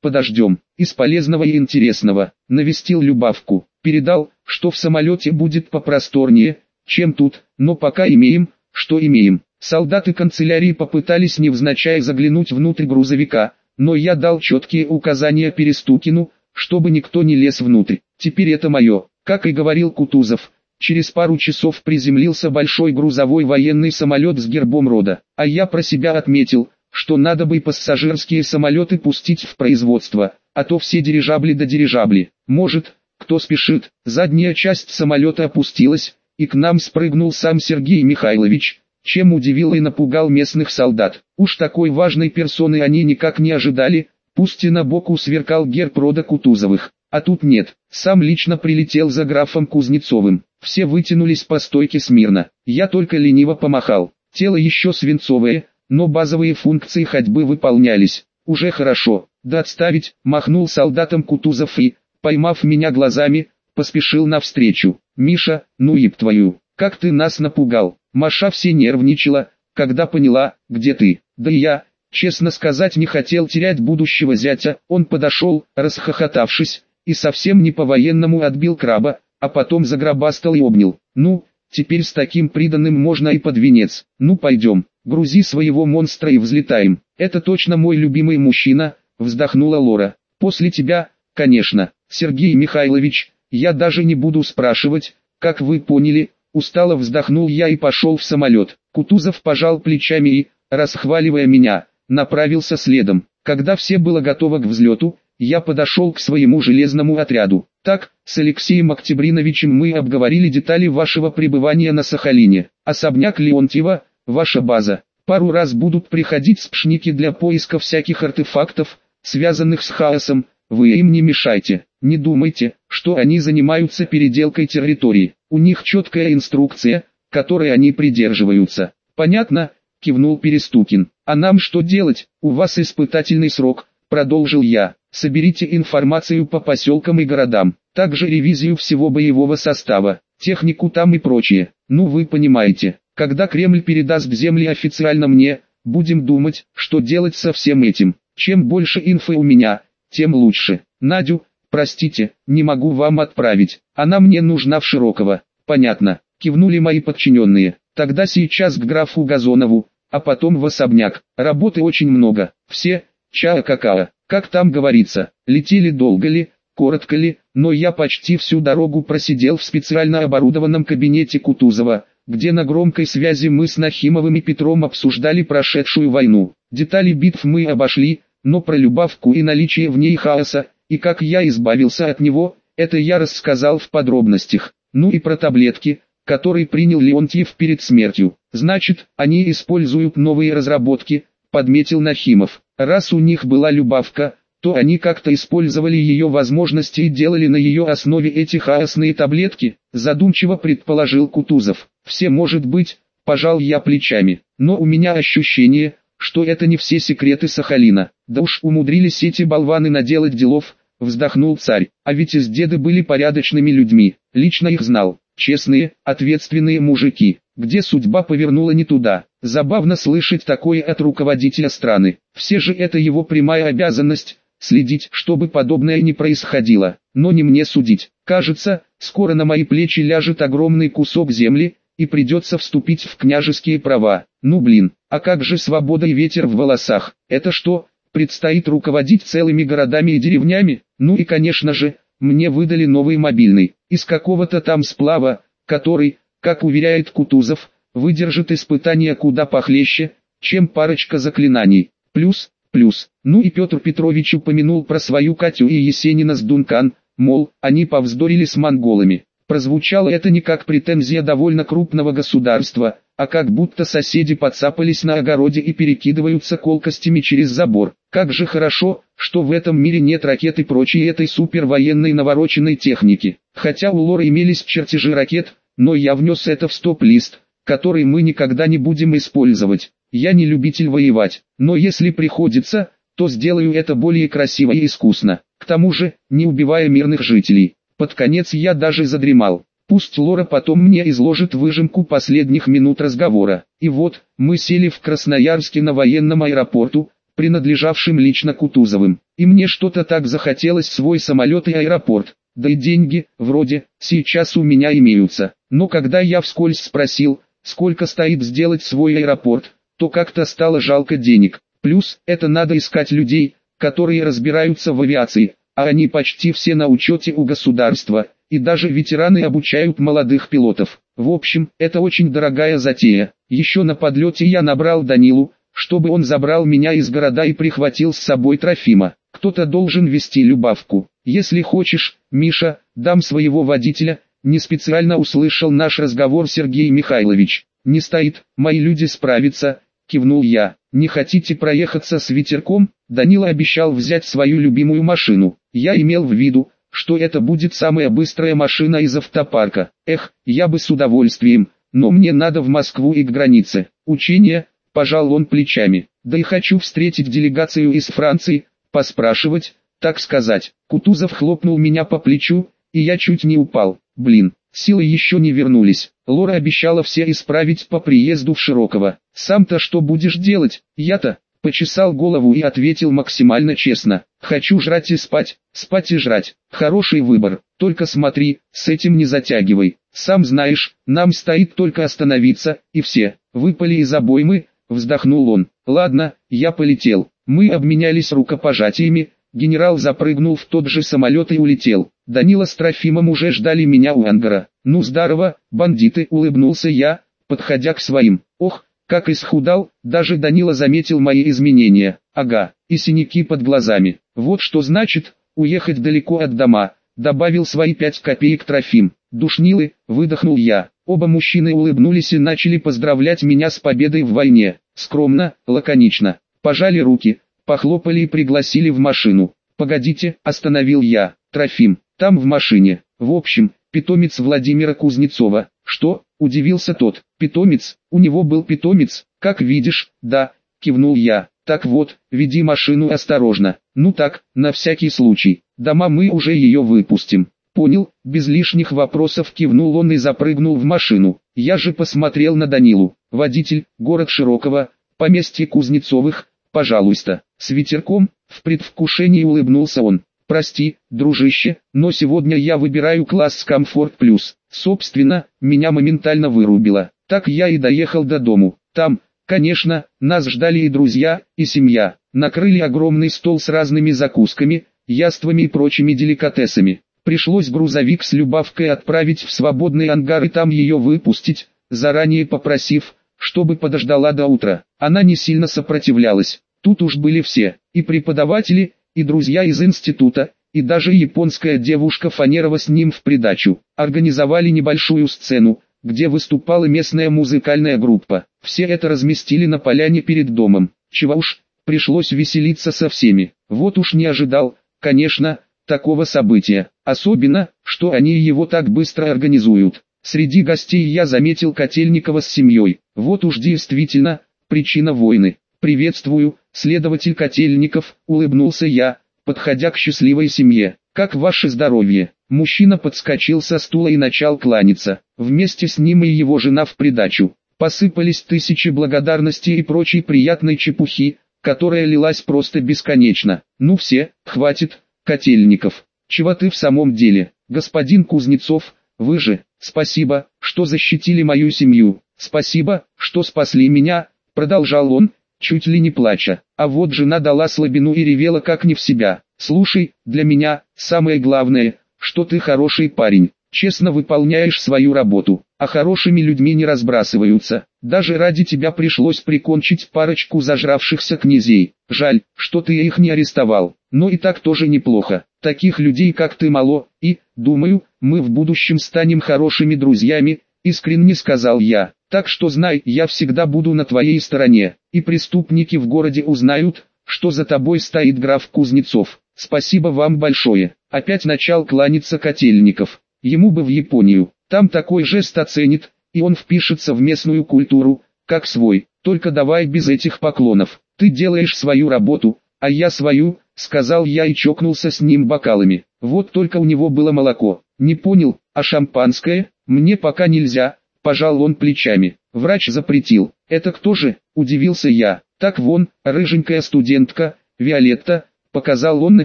подождем. Из полезного и интересного, навестил Любавку, передал, что в самолете будет попросторнее, чем тут, но пока имеем, что имеем. Солдаты канцелярии попытались невзначай заглянуть внутрь грузовика, но я дал четкие указания Перестукину, чтобы никто не лез внутрь. Теперь это мое, как и говорил Кутузов. Через пару часов приземлился большой грузовой военный самолет с гербом рода, а я про себя отметил, что надо бы пассажирские самолеты пустить в производство, а то все дирижабли до да дирижабли. Может, кто спешит, задняя часть самолета опустилась, и к нам спрыгнул сам Сергей Михайлович, чем удивил и напугал местных солдат. Уж такой важной персоны они никак не ожидали, Пусть и на боку сверкал герб рода Кутузовых, а тут нет, сам лично прилетел за графом Кузнецовым. Все вытянулись по стойке смирно, я только лениво помахал. Тело еще свинцовое, но базовые функции ходьбы выполнялись. Уже хорошо, да отставить, махнул солдатом Кутузов и, поймав меня глазами, поспешил навстречу. «Миша, ну еб твою, как ты нас напугал!» Маша все нервничала, когда поняла, где ты. Да и я, Честно сказать не хотел терять будущего зятя, он подошел, расхохотавшись, и совсем не по-военному отбил краба, а потом загробастал и обнял. Ну, теперь с таким приданным можно и под венец. Ну пойдем, грузи своего монстра и взлетаем. Это точно мой любимый мужчина, вздохнула Лора. После тебя, конечно, Сергей Михайлович, я даже не буду спрашивать, как вы поняли, устало вздохнул я и пошел в самолет. Кутузов пожал плечами и, расхваливая меня, направился следом. Когда все было готово к взлету, я подошел к своему железному отряду. Так, с Алексеем Октябриновичем мы обговорили детали вашего пребывания на Сахалине. Особняк Леонтьева, ваша база. Пару раз будут приходить спшники для поиска всяких артефактов, связанных с хаосом, вы им не мешайте. Не думайте, что они занимаются переделкой территории. У них четкая инструкция, которой они придерживаются. Понятно? Кивнул Перестукин. А нам что делать? У вас испытательный срок, продолжил я. Соберите информацию по поселкам и городам, также ревизию всего боевого состава, технику там и прочее. Ну вы понимаете, когда Кремль передаст земли официально мне, будем думать, что делать со всем этим. Чем больше инфы у меня, тем лучше. Надю, простите, не могу вам отправить, она мне нужна в Широково. Понятно, кивнули мои подчиненные. Тогда сейчас к графу Газонову, а потом в особняк. Работы очень много, все, чая-какао, как там говорится, летели долго ли, коротко ли, но я почти всю дорогу просидел в специально оборудованном кабинете Кутузова, где на громкой связи мы с Нахимовым и Петром обсуждали прошедшую войну. Детали битв мы обошли, но про Любавку и наличие в ней хаоса, и как я избавился от него, это я рассказал в подробностях. Ну и про таблетки, который принял Леонтьев перед смертью. Значит, они используют новые разработки, подметил Нахимов. Раз у них была любавка, то они как-то использовали ее возможности и делали на ее основе эти хаосные таблетки, задумчиво предположил Кутузов. Все может быть, пожал я плечами, но у меня ощущение, что это не все секреты Сахалина. Да уж умудрились эти болваны наделать делов, вздохнул царь, а ведь из деды были порядочными людьми, лично их знал честные, ответственные мужики, где судьба повернула не туда. Забавно слышать такое от руководителя страны. Все же это его прямая обязанность, следить, чтобы подобное не происходило. Но не мне судить. Кажется, скоро на мои плечи ляжет огромный кусок земли, и придется вступить в княжеские права. Ну блин, а как же свобода и ветер в волосах? Это что, предстоит руководить целыми городами и деревнями? Ну и конечно же, мне выдали новый мобильный, из какого-то там сплава, который, как уверяет Кутузов, выдержит испытания куда похлеще, чем парочка заклинаний. Плюс, плюс. Ну и Петр Петрович упомянул про свою Катю и Есенина с Дункан, мол, они повздорили с монголами. Прозвучало это не как претензия довольно крупного государства, а как будто соседи подцапались на огороде и перекидываются колкостями через забор. Как же хорошо, что в этом мире нет ракет и прочей этой супервоенной навороченной техники. Хотя у Лора имелись чертежи ракет, но я внес это в стоп-лист, который мы никогда не будем использовать. Я не любитель воевать, но если приходится, то сделаю это более красиво и искусно. К тому же, не убивая мирных жителей. Под конец я даже задремал. Пусть Лора потом мне изложит выжимку последних минут разговора. И вот, мы сели в Красноярске на военном аэропорту, принадлежавшим лично Кутузовым. И мне что-то так захотелось свой самолет и аэропорт. Да и деньги, вроде, сейчас у меня имеются. Но когда я вскользь спросил, сколько стоит сделать свой аэропорт, то как-то стало жалко денег. Плюс, это надо искать людей, которые разбираются в авиации, а они почти все на учете у государства, и даже ветераны обучают молодых пилотов. В общем, это очень дорогая затея. Еще на подлете я набрал Данилу, чтобы он забрал меня из города и прихватил с собой Трофима. Кто-то должен вести Любавку. Если хочешь, Миша, дам своего водителя, не специально услышал наш разговор Сергей Михайлович. Не стоит, мои люди справятся, кивнул я. Не хотите проехаться с ветерком? Данила обещал взять свою любимую машину. Я имел в виду, что это будет самая быстрая машина из автопарка. Эх, я бы с удовольствием, но мне надо в Москву и к границе. Учение, пожал он плечами. Да и хочу встретить делегацию из Франции, поспрашивать, так сказать. Кутузов хлопнул меня по плечу, и я чуть не упал. Блин, силы еще не вернулись. Лора обещала все исправить по приезду в Широково. Сам-то что будешь делать? Я-то почесал голову и ответил максимально честно. Хочу жрать и спать, спать и жрать. Хороший выбор, только смотри, с этим не затягивай. Сам знаешь, нам стоит только остановиться, и все. Выпали из обоймы, вздохнул он. Ладно, я полетел. Мы обменялись рукопожатиями, генерал запрыгнул в тот же самолет и улетел. Данила с Трофимом уже ждали меня у ангара. «Ну здорово, бандиты!» — улыбнулся я, подходя к своим. «Ох, как исхудал!» Даже Данила заметил мои изменения. «Ага, и синяки под глазами. Вот что значит, уехать далеко от дома», — добавил свои пять копеек Трофим. «Душнилы!» — выдохнул я. Оба мужчины улыбнулись и начали поздравлять меня с победой в войне. Скромно, лаконично. Пожали руки, похлопали и пригласили в машину. «Погодите», — остановил я. «Трофим, там в машине. В общем, питомец Владимира Кузнецова. Что? Удивился тот. Питомец? У него был питомец? Как видишь, да, кивнул я. Так вот, веди машину осторожно. Ну так, на всякий случай. Дома мы уже ее выпустим. Понял, без лишних вопросов кивнул он и запрыгнул в машину. Я же посмотрел на Данилу. Водитель, город Широкого, поместье Кузнецовых, пожалуйста. С ветерком, в предвкушении улыбнулся он. Прости, дружище, но сегодня я выбираю класс Комфорт Плюс. Собственно, меня моментально вырубило. Так я и доехал до дому. Там, конечно, нас ждали и друзья, и семья. Накрыли огромный стол с разными закусками, яствами и прочими деликатесами. Пришлось грузовик с Любавкой отправить в свободный ангар и там ее выпустить, заранее попросив, чтобы подождала до утра. Она не сильно сопротивлялась. Тут уж были все, и преподаватели, и друзья из института, и даже японская девушка Фанерова с ним в придачу. Организовали небольшую сцену, где выступала местная музыкальная группа. Все это разместили на поляне перед домом. Чего уж, пришлось веселиться со всеми. Вот уж не ожидал, конечно, такого события. Особенно, что они его так быстро организуют. Среди гостей я заметил Котельникова с семьей. Вот уж действительно, причина войны. «Приветствую, следователь Котельников», — улыбнулся я, подходя к счастливой семье. «Как ваше здоровье?» Мужчина подскочил со стула и начал кланяться. Вместе с ним и его жена в придачу. Посыпались тысячи благодарностей и прочей приятной чепухи, которая лилась просто бесконечно. «Ну все, хватит, Котельников. Чего ты в самом деле, господин Кузнецов, вы же, спасибо, что защитили мою семью, спасибо, что спасли меня», продолжал он, чуть ли не плача. А вот жена дала слабину и ревела как не в себя. «Слушай, для меня, самое главное, что ты хороший парень, честно выполняешь свою работу, а хорошими людьми не разбрасываются. Даже ради тебя пришлось прикончить парочку зажравшихся князей. Жаль, что ты их не арестовал, но и так тоже неплохо. Таких людей как ты мало, и, думаю, мы в будущем станем хорошими друзьями, искренне сказал я. Так что знай, я всегда буду на твоей стороне, и преступники в городе узнают, что за тобой стоит граф Кузнецов. Спасибо вам большое. Опять начал кланяться Котельников. Ему бы в Японию, там такой жест оценит, и он впишется в местную культуру, как свой. Только давай без этих поклонов. Ты делаешь свою работу, а я свою, сказал я и чокнулся с ним бокалами. Вот только у него было молоко. Не понял, а шампанское? Мне пока нельзя, пожал он плечами. Врач запретил. Это кто же? Удивился я. Так вон, рыженькая студентка, Виолетта, показал он на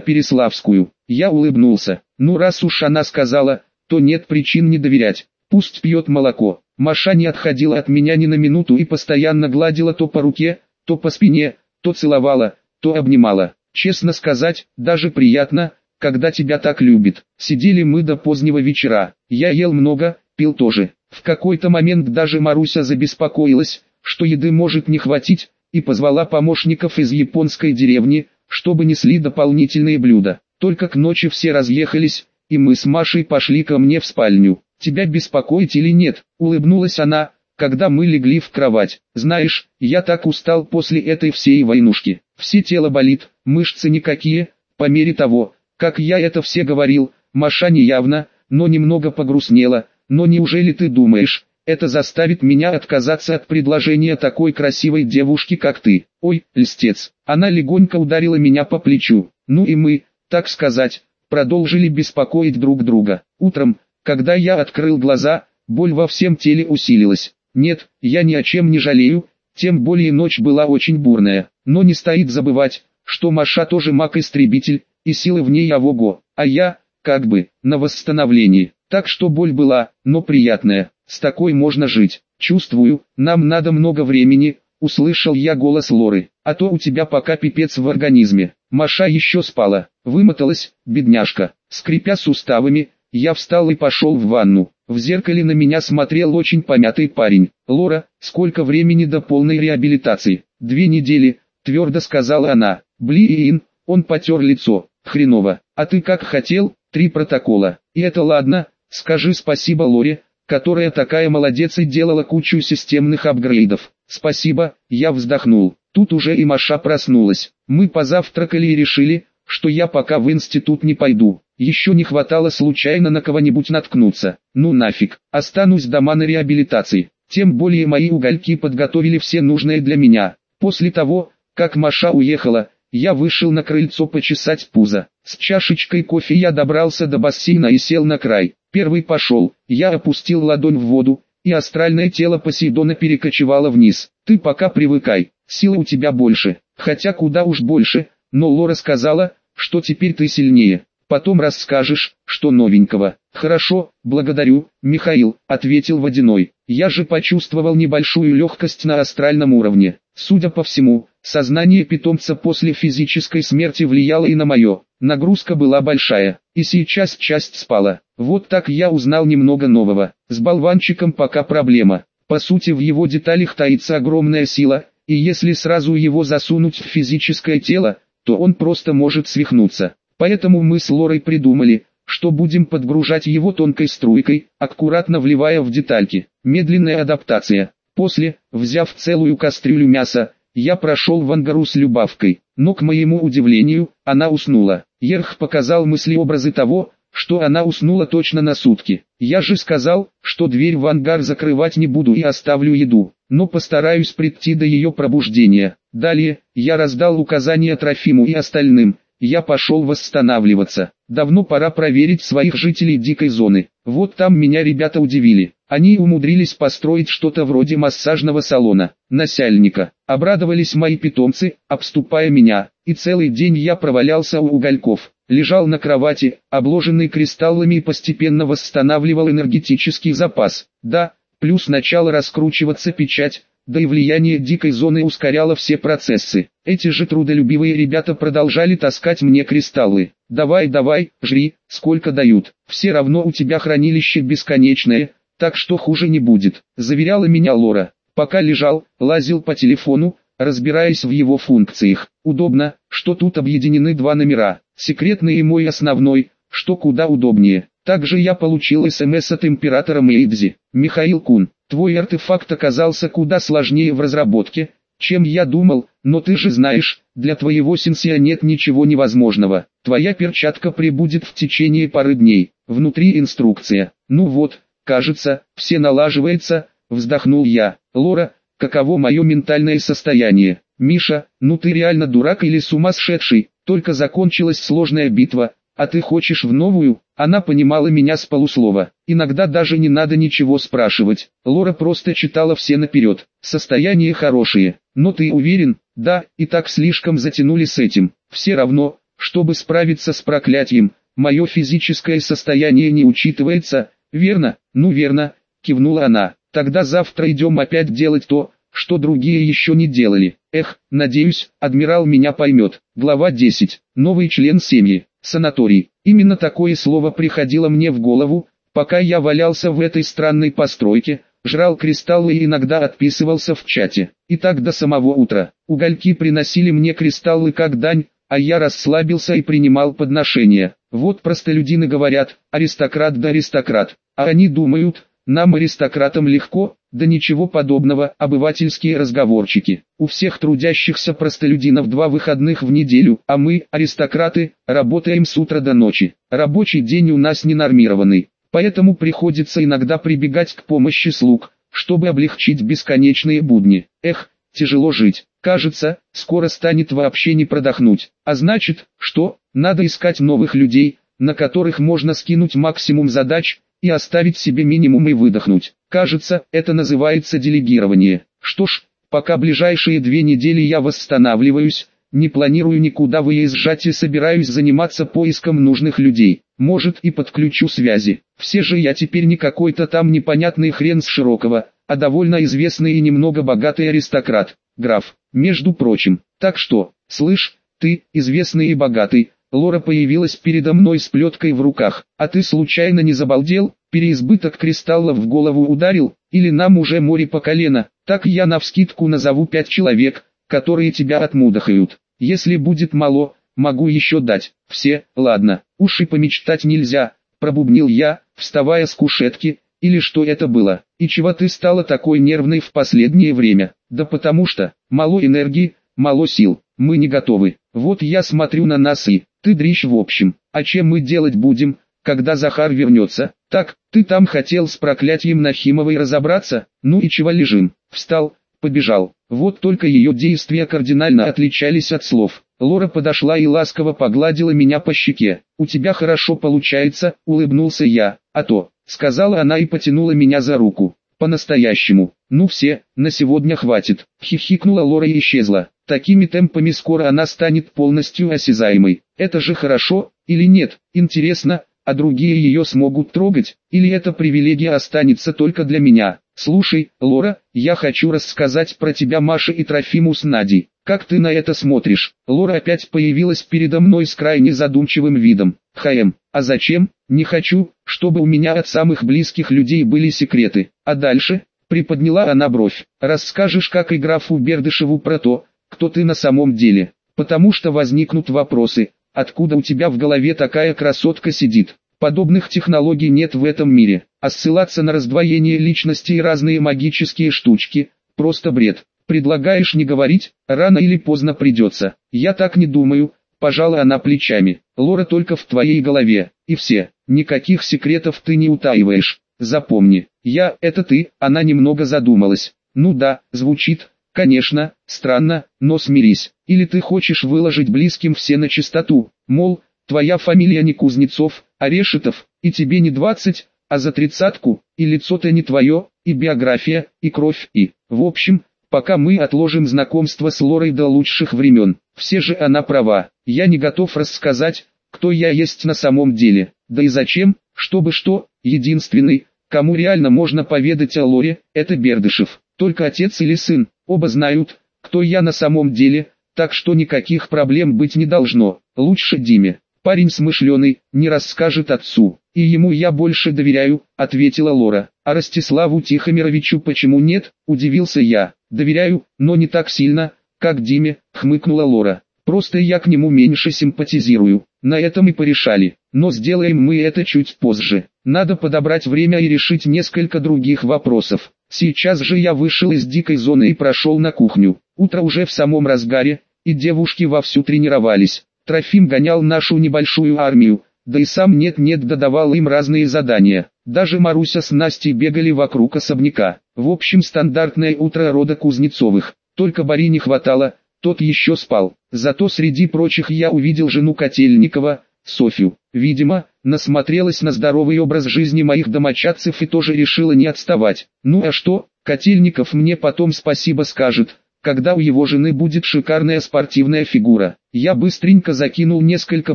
Переславскую. Я улыбнулся. Ну раз уж она сказала, то нет причин не доверять. Пусть пьет молоко. Маша не отходила от меня ни на минуту и постоянно гладила то по руке, то по спине, то целовала, то обнимала. Честно сказать, даже приятно, когда тебя так любит. Сидели мы до позднего вечера. Я ел много, пил тоже. В какой-то момент даже Маруся забеспокоилась, что еды может не хватить, и позвала помощников из японской деревни, чтобы несли дополнительные блюда. Только к ночи все разъехались, и мы с Машей пошли ко мне в спальню. «Тебя беспокоить или нет?» – улыбнулась она, когда мы легли в кровать. «Знаешь, я так устал после этой всей войнушки. Все тело болит, мышцы никакие, по мере того, как я это все говорил, Маша неявно, но немного погрустнела, но неужели ты думаешь, это заставит меня отказаться от предложения такой красивой девушки, как ты? Ой, льстец. Она легонько ударила меня по плечу. Ну и мы, так сказать, продолжили беспокоить друг друга. Утром, когда я открыл глаза, боль во всем теле усилилась. Нет, я ни о чем не жалею, тем более ночь была очень бурная. Но не стоит забывать, что Маша тоже маг-истребитель, и силы в ней авого, а я, как бы, на восстановлении. Так что боль была, но приятная, с такой можно жить. Чувствую, нам надо много времени, услышал я голос Лоры, а то у тебя пока пипец в организме. Маша еще спала, вымоталась, бедняжка. Скрипя суставами, я встал и пошел в ванну. В зеркале на меня смотрел очень помятый парень. «Лора, сколько времени до полной реабилитации?» «Две недели», твердо сказала она. «Блин», он потер лицо. «Хреново. А ты как хотел?» «Три протокола. И это ладно, скажи спасибо Лоре, которая такая молодец и делала кучу системных апгрейдов. Спасибо, я вздохнул. Тут уже и Маша проснулась. Мы позавтракали и решили, что я пока в институт не пойду. Еще не хватало случайно на кого-нибудь наткнуться. Ну нафиг, останусь дома на реабилитации. Тем более мои угольки подготовили все нужное для меня. После того, как Маша уехала, я вышел на крыльцо почесать пузо. С чашечкой кофе я добрался до бассейна и сел на край. Первый пошел, я опустил ладонь в воду, и астральное тело Посейдона перекочевало вниз. Ты пока привыкай, силы у тебя больше, хотя куда уж больше, но Лора сказала, что теперь ты сильнее. Потом расскажешь, что новенького. Хорошо, благодарю, Михаил, ответил Водяной. Я же почувствовал небольшую легкость на астральном уровне. Судя по всему, сознание питомца после физической смерти влияло и на мое. Нагрузка была большая, и сейчас часть спала. Вот так я узнал немного нового. С болванчиком пока проблема. По сути в его деталях таится огромная сила, и если сразу его засунуть в физическое тело, то он просто может свихнуться. Поэтому мы с Лорой придумали, что будем подгружать его тонкой струйкой, аккуратно вливая в детальки. Медленная адаптация. После, взяв целую кастрюлю мяса, я прошел в ангару с любавкой, но к моему удивлению, она уснула. Ерх показал мыслеобразы того, что она уснула точно на сутки. Я же сказал, что дверь в ангар закрывать не буду и оставлю еду, но постараюсь прийти до ее пробуждения. Далее, я раздал указания Трофиму и остальным, я пошел восстанавливаться. Давно пора проверить своих жителей дикой зоны. Вот там меня ребята удивили. Они умудрились построить что-то вроде массажного салона. Насяльника. Обрадовались мои питомцы, обступая меня. И целый день я провалялся у угольков. Лежал на кровати, обложенный кристаллами и постепенно восстанавливал энергетический запас. Да, плюс начало раскручиваться печать, да и влияние дикой зоны ускоряло все процессы. Эти же трудолюбивые ребята продолжали таскать мне кристаллы. «Давай, давай, жри, сколько дают. Все равно у тебя хранилище бесконечное, так что хуже не будет», – заверяла меня Лора. Пока лежал, лазил по телефону, разбираясь в его функциях. Удобно, что тут объединены два номера, секретный и мой основной, что куда удобнее. Также я получил СМС от императора Мейдзи. Михаил Кун, твой артефакт оказался куда сложнее в разработке, чем я думал, но ты же знаешь, для твоего сенсия нет ничего невозможного. Твоя перчатка прибудет в течение пары дней. Внутри инструкция. Ну вот, кажется, все налаживается, вздохнул я. Лора, каково мое ментальное состояние? Миша, ну ты реально дурак или сумасшедший? Только закончилась сложная битва, а ты хочешь в новую? Она понимала меня с полуслова. Иногда даже не надо ничего спрашивать. Лора просто читала все наперед. Состояние хорошее. Но ты уверен? Да, и так слишком затянули с этим. Все равно, чтобы справиться с проклятием, мое физическое состояние не учитывается, верно? Ну верно, кивнула она. Тогда завтра идем опять делать то, что другие еще не делали. Эх, надеюсь, адмирал меня поймет. Глава 10. Новый член семьи. Санаторий. Именно такое слово приходило мне в голову, пока я валялся в этой странной постройке, жрал кристаллы и иногда отписывался в чате. И так до самого утра. Угольки приносили мне кристаллы как дань, а я расслабился и принимал подношения. Вот простолюдины говорят, аристократ да аристократ, а они думают, нам аристократам легко, да ничего подобного, обывательские разговорчики. У всех трудящихся простолюдинов два выходных в неделю, а мы, аристократы, работаем с утра до ночи. Рабочий день у нас ненормированный, поэтому приходится иногда прибегать к помощи слуг, чтобы облегчить бесконечные будни. Эх, тяжело жить. Кажется, скоро станет вообще не продохнуть. А значит, что, надо искать новых людей, на которых можно скинуть максимум задач, и оставить себе минимум и выдохнуть. Кажется, это называется делегирование. Что ж, пока ближайшие две недели я восстанавливаюсь, не планирую никуда выезжать и собираюсь заниматься поиском нужных людей. Может и подключу связи. Все же я теперь не какой-то там непонятный хрен с широкого, а довольно известный и немного богатый аристократ, граф, между прочим. Так что, слышь, ты, известный и богатый, Лора появилась передо мной с плеткой в руках. «А ты случайно не забалдел? Переизбыток кристаллов в голову ударил? Или нам уже море по колено? Так я навскидку назову пять человек, которые тебя отмудохают. Если будет мало, могу еще дать. Все, ладно, уши помечтать нельзя», пробубнил я, вставая с кушетки, или что это было? И чего ты стала такой нервной в последнее время? Да потому что, мало энергии, мало сил, мы не готовы. Вот я смотрю на нас и, ты дрищ в общем. А чем мы делать будем, когда Захар вернется? Так, ты там хотел с проклятием Нахимовой разобраться? Ну и чего лежим? Встал, побежал. Вот только ее действия кардинально отличались от слов. Лора подошла и ласково погладила меня по щеке. «У тебя хорошо получается», — улыбнулся я. «А то», — сказала она и потянула меня за руку. «По-настоящему. Ну все, на сегодня хватит». Хихикнула Лора и исчезла. Такими темпами скоро она станет полностью осязаемой. Это же хорошо, или нет, интересно, а другие ее смогут трогать, или эта привилегия останется только для меня. Слушай, Лора, я хочу рассказать про тебя Маше и Трофиму с Надей. Как ты на это смотришь? Лора опять появилась передо мной с крайне задумчивым видом. ХМ, а зачем? Не хочу, чтобы у меня от самых близких людей были секреты. А дальше? Приподняла она бровь. Расскажешь как и графу Бердышеву про то, кто ты на самом деле. Потому что возникнут вопросы, откуда у тебя в голове такая красотка сидит. Подобных технологий нет в этом мире, а ссылаться на раздвоение личности и разные магические штучки – просто бред. Предлагаешь не говорить, рано или поздно придется. Я так не думаю, пожала она плечами. Лора только в твоей голове, и все, никаких секретов ты не утаиваешь. Запомни, я – это ты, она немного задумалась. Ну да, звучит, Конечно, странно, но смирись. Или ты хочешь выложить близким все на чистоту, мол, твоя фамилия не Кузнецов, а Решетов, и тебе не двадцать, а за тридцатку, и лицо-то не твое, и биография, и кровь, и... В общем, пока мы отложим знакомство с Лорой до лучших времен, все же она права, я не готов рассказать, кто я есть на самом деле, да и зачем, чтобы что, единственный, кому реально можно поведать о Лоре, это Бердышев, только отец или сын, Оба знают, кто я на самом деле, так что никаких проблем быть не должно. Лучше Диме. Парень смышленый, не расскажет отцу. И ему я больше доверяю, ответила Лора. А Ростиславу Тихомировичу почему нет, удивился я. Доверяю, но не так сильно, как Диме, хмыкнула Лора. Просто я к нему меньше симпатизирую. На этом и порешали. Но сделаем мы это чуть позже. Надо подобрать время и решить несколько других вопросов. Сейчас же я вышел из дикой зоны и прошел на кухню. Утро уже в самом разгаре, и девушки вовсю тренировались. Трофим гонял нашу небольшую армию, да и сам нет-нет додавал им разные задания. Даже Маруся с Настей бегали вокруг особняка. В общем стандартное утро рода Кузнецовых. Только Бори не хватало, тот еще спал. Зато среди прочих я увидел жену Котельникова, Софью. Видимо, насмотрелась на здоровый образ жизни моих домочадцев и тоже решила не отставать. Ну а что, Котельников мне потом спасибо скажет, когда у его жены будет шикарная спортивная фигура. Я быстренько закинул несколько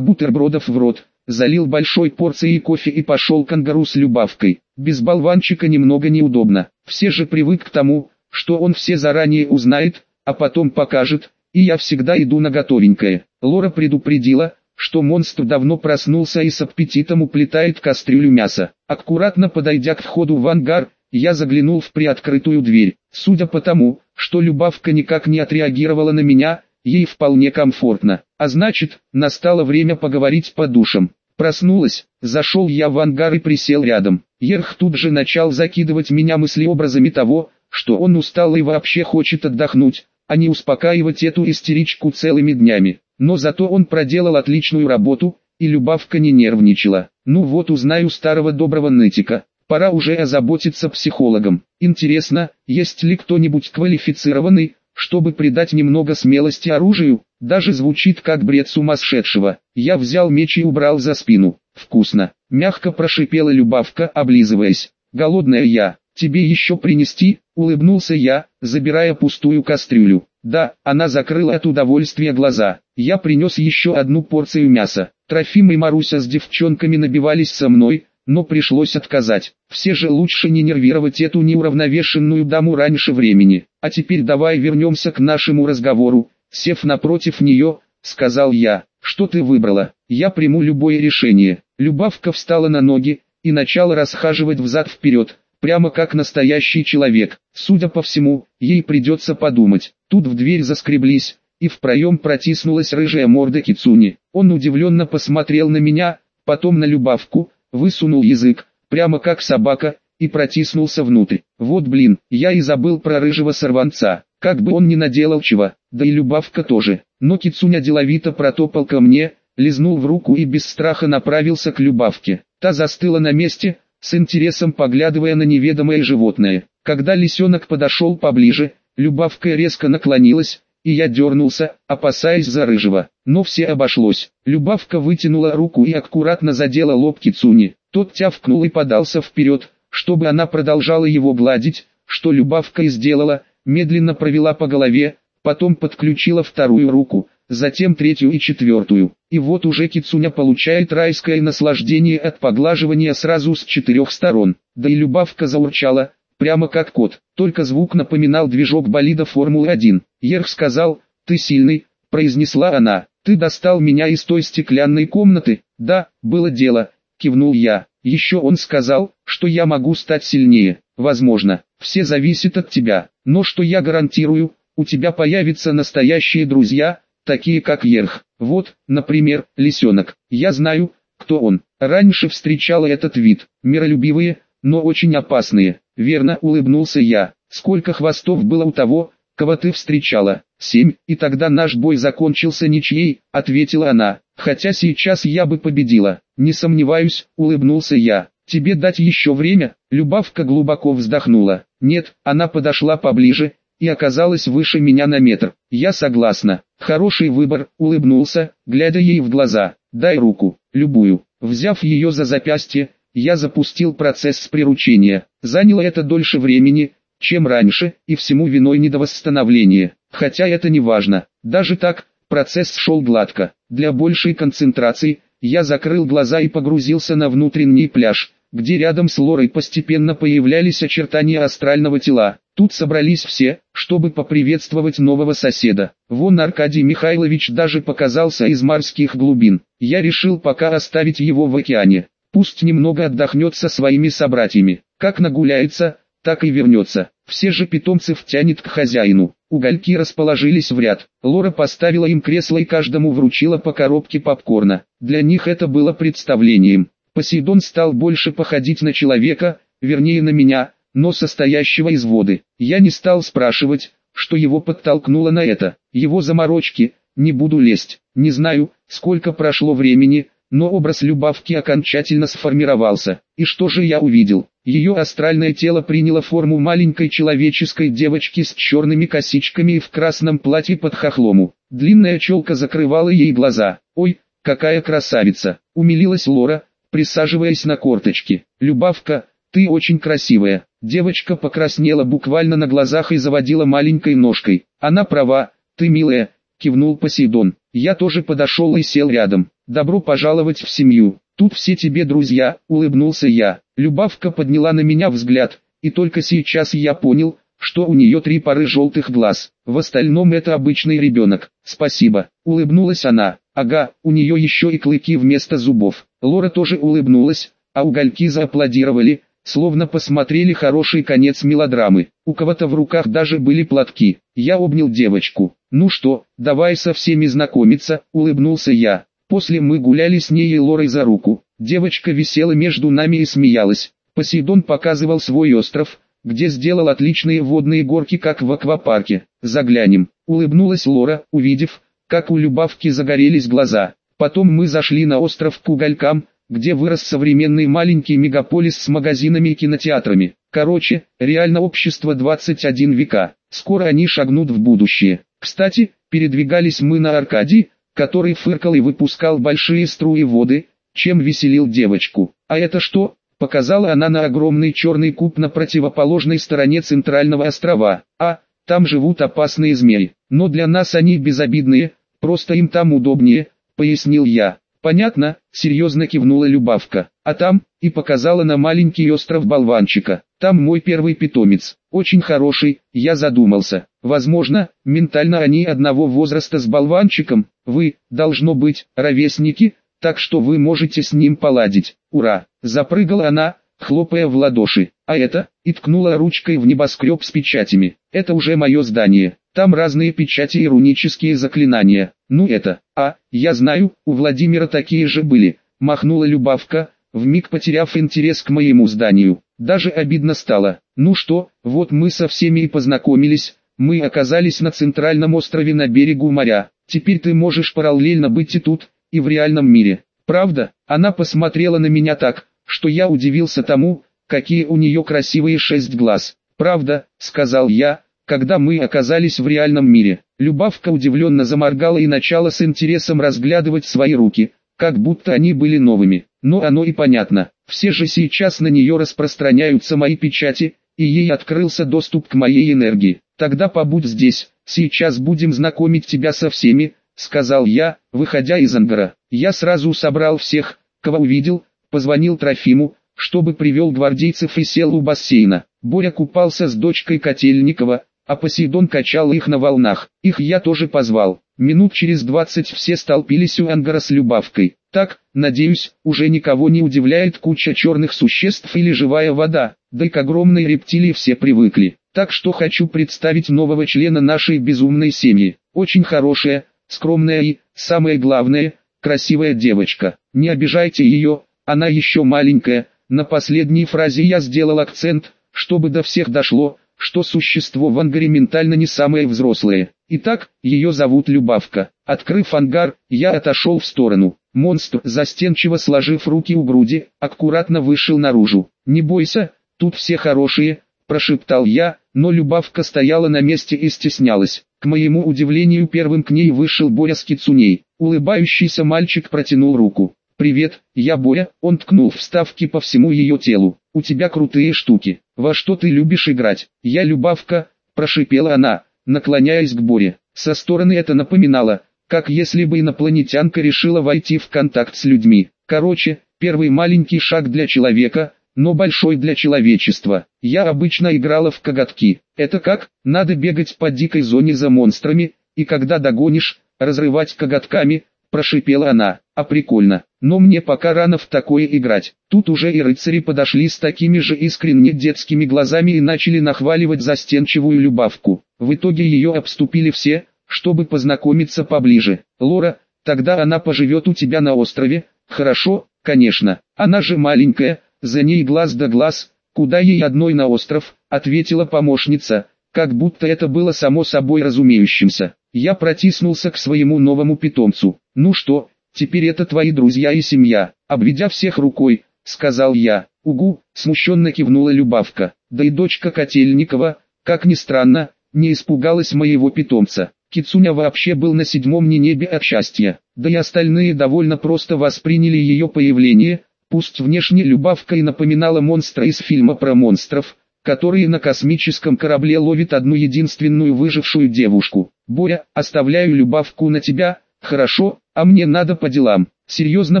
бутербродов в рот, залил большой порцией кофе и пошел к ангару с Любавкой. Без болванчика немного неудобно. Все же привык к тому, что он все заранее узнает, а потом покажет, и я всегда иду на готовенькое. Лора предупредила, что монстр давно проснулся и с аппетитом уплетает кастрюлю мяса. Аккуратно подойдя к входу в ангар, я заглянул в приоткрытую дверь. Судя по тому, что Любавка никак не отреагировала на меня, ей вполне комфортно. А значит, настало время поговорить по душам. Проснулась, зашел я в ангар и присел рядом. Ерх тут же начал закидывать меня мыслеобразами того, что он устал и вообще хочет отдохнуть, а не успокаивать эту истеричку целыми днями. Но зато он проделал отличную работу, и Любавка не нервничала. Ну вот узнаю старого доброго нытика. Пора уже озаботиться психологом. Интересно, есть ли кто-нибудь квалифицированный, чтобы придать немного смелости оружию? Даже звучит как бред сумасшедшего. Я взял меч и убрал за спину. Вкусно. Мягко прошипела Любавка, облизываясь. Голодная я. Тебе еще принести? Улыбнулся я, забирая пустую кастрюлю. Да, она закрыла от удовольствия глаза. Я принес еще одну порцию мяса. Трофим и Маруся с девчонками набивались со мной, но пришлось отказать. Все же лучше не нервировать эту неуравновешенную даму раньше времени. А теперь давай вернемся к нашему разговору. Сев напротив нее, сказал я, что ты выбрала, я приму любое решение. Любавка встала на ноги и начала расхаживать взад-вперед, прямо как настоящий человек. Судя по всему, ей придется подумать. Тут в дверь заскреблись, и в проем протиснулась рыжая морда Кицуни. Он удивленно посмотрел на меня, потом на Любавку, высунул язык, прямо как собака, и протиснулся внутрь. Вот блин, я и забыл про рыжего сорванца. Как бы он ни наделал чего, да и Любавка тоже. Но Кицуня деловито протопал ко мне, лизнул в руку и без страха направился к Любавке. Та застыла на месте, с интересом поглядывая на неведомое животное. Когда лисенок подошел поближе, Любавка резко наклонилась, и я дернулся, опасаясь за рыжего. Но все обошлось. Любавка вытянула руку и аккуратно задела лоб Кицуни. Тот тявкнул и подался вперед, чтобы она продолжала его гладить, что Любавка и сделала, медленно провела по голове, потом подключила вторую руку, затем третью и четвертую. И вот уже Кицуня получает райское наслаждение от поглаживания сразу с четырех сторон. Да и Любавка заурчала, прямо как кот, только звук напоминал движок болида Формулы-1. Ерх сказал, «Ты сильный», — произнесла она, «ты достал меня из той стеклянной комнаты?» «Да, было дело», — кивнул я. Еще он сказал, что я могу стать сильнее. Возможно, все зависит от тебя, но что я гарантирую, у тебя появятся настоящие друзья, такие как Ерх. Вот, например, лисенок. Я знаю, кто он. Раньше встречала этот вид. Миролюбивые, но очень опасные. Верно улыбнулся я. Сколько хвостов было у того, кого ты встречала? Семь, и тогда наш бой закончился ничьей, ответила она. Хотя сейчас я бы победила. Не сомневаюсь, улыбнулся я. Тебе дать еще время? Любавка глубоко вздохнула. Нет, она подошла поближе, и оказалась выше меня на метр. Я согласна. Хороший выбор, улыбнулся, глядя ей в глаза. Дай руку, любую. Взяв ее за запястье, я запустил процесс приручения. Заняло это дольше времени, чем раньше, и всему виной недовосстановление. Хотя это не важно. Даже так, процесс шел гладко. Для большей концентрации, я закрыл глаза и погрузился на внутренний пляж, где рядом с Лорой постепенно появлялись очертания астрального тела. Тут собрались все, чтобы поприветствовать нового соседа. Вон Аркадий Михайлович даже показался из морских глубин. Я решил пока оставить его в океане. Пусть немного отдохнет со своими собратьями. Как нагуляется, так и вернется. Все же питомцев тянет к хозяину. Угольки расположились в ряд. Лора поставила им кресло и каждому вручила по коробке попкорна. Для них это было представлением. Посейдон стал больше походить на человека, вернее на меня, но состоящего из воды. Я не стал спрашивать, что его подтолкнуло на это. Его заморочки, не буду лезть. Не знаю, сколько прошло времени, но образ Любавки окончательно сформировался. И что же я увидел? Ее астральное тело приняло форму маленькой человеческой девочки с черными косичками и в красном платье под хохлому. Длинная челка закрывала ей глаза. Ой, какая красавица, умилилась Лора, присаживаясь на корточки. Любавка, ты очень красивая. Девочка покраснела буквально на глазах и заводила маленькой ножкой. Она права, ты милая, кивнул Посейдон. Я тоже подошел и сел рядом. Добро пожаловать в семью. Тут все тебе друзья, улыбнулся я. Любавка подняла на меня взгляд, и только сейчас я понял, что у нее три пары желтых глаз. В остальном это обычный ребенок. Спасибо, улыбнулась она. Ага, у нее еще и клыки вместо зубов. Лора тоже улыбнулась, а угольки зааплодировали, словно посмотрели хороший конец мелодрамы. У кого-то в руках даже были платки. Я обнял девочку. «Ну что, давай со всеми знакомиться», — улыбнулся я. После мы гуляли с ней и Лорой за руку. Девочка висела между нами и смеялась. Посейдон показывал свой остров, где сделал отличные водные горки, как в аквапарке. Заглянем. Улыбнулась Лора, увидев, как у Любавки загорелись глаза. Потом мы зашли на остров к уголькам, где вырос современный маленький мегаполис с магазинами и кинотеатрами. Короче, реально общество 21 века. Скоро они шагнут в будущее. Кстати, передвигались мы на Аркадии, который фыркал и выпускал большие струи воды, чем веселил девочку. А это что? Показала она на огромный черный куб на противоположной стороне центрального острова. А, там живут опасные змеи. Но для нас они безобидные, просто им там удобнее, пояснил я. Понятно, серьезно кивнула Любавка. А там, и показала на маленький остров болванчика. Там мой первый питомец. Очень хороший, я задумался. Возможно, ментально они одного возраста с болванчиком. Вы, должно быть, ровесники, так что вы можете с ним поладить. Ура! Запрыгала она, хлопая в ладоши. А это, и ткнула ручкой в небоскреб с печатями. Это уже мое здание. Там разные печати и рунические заклинания. Ну это, а, я знаю, у Владимира такие же были. Махнула Любавка, вмиг потеряв интерес к моему зданию. Даже обидно стало. Ну что, вот мы со всеми и познакомились. Мы оказались на центральном острове на берегу моря. Теперь ты можешь параллельно быть и тут, и в реальном мире. Правда? Она посмотрела на меня так, что я удивился тому, какие у нее красивые шесть глаз. «Правда», — сказал я, когда мы оказались в реальном мире. Любавка удивленно заморгала и начала с интересом разглядывать свои руки, как будто они были новыми. Но оно и понятно, все же сейчас на нее распространяются мои печати, и ей открылся доступ к моей энергии. Тогда побудь здесь, сейчас будем знакомить тебя со всеми, сказал я, выходя из ангара. Я сразу собрал всех, кого увидел, позвонил Трофиму, чтобы привел гвардейцев и сел у бассейна. Боря купался с дочкой Котельникова, а Посейдон качал их на волнах. Их я тоже позвал. Минут через двадцать все столпились у ангара с Любавкой. Так, надеюсь, уже никого не удивляет куча черных существ или живая вода, да и к огромной рептилии все привыкли. Так что хочу представить нового члена нашей безумной семьи. Очень хорошая, скромная и, самое главное, красивая девочка. Не обижайте ее, она еще маленькая. На последней фразе я сделал акцент, чтобы до всех дошло, что существо в ангаре ментально не самое взрослое. Итак, ее зовут Любавка. Открыв ангар, я отошел в сторону. Монстр, застенчиво сложив руки у груди, аккуратно вышел наружу. «Не бойся, тут все хорошие», – прошептал я, но Любавка стояла на месте и стеснялась. К моему удивлению первым к ней вышел Боря с кицуней. Улыбающийся мальчик протянул руку. «Привет, я Боря», он ткнул вставки по всему ее телу. «У тебя крутые штуки. Во что ты любишь играть?» «Я Любавка», прошипела она, наклоняясь к Боре. Со стороны это напоминало, как если бы инопланетянка решила войти в контакт с людьми. Короче, первый маленький шаг для человека, но большой для человечества. Я обычно играла в коготки. Это как? Надо бегать по дикой зоне за монстрами, и когда догонишь, разрывать коготками, прошипела она. А прикольно, но мне пока рано в такое играть. Тут уже и рыцари подошли с такими же искренне детскими глазами и начали нахваливать застенчивую любавку. В итоге ее обступили все, чтобы познакомиться поближе. Лора, тогда она поживет у тебя на острове, хорошо, конечно, она же маленькая, за ней глаз да глаз, куда ей одной на остров, ответила помощница, как будто это было само собой разумеющимся. Я протиснулся к своему новому питомцу. Ну что, Теперь это твои друзья и семья, обведя всех рукой, сказал я. Угу, смущенно кивнула Любавка. Да и дочка Котельникова, как ни странно, не испугалась моего питомца. Кицуня вообще был на седьмом не небе от счастья, да и остальные довольно просто восприняли ее появление, пусть внешне Любавка и напоминала монстра из фильма про монстров, который на космическом корабле ловит одну единственную выжившую девушку. «Боря, оставляю Любавку на тебя, хорошо, а мне надо по делам». Серьезно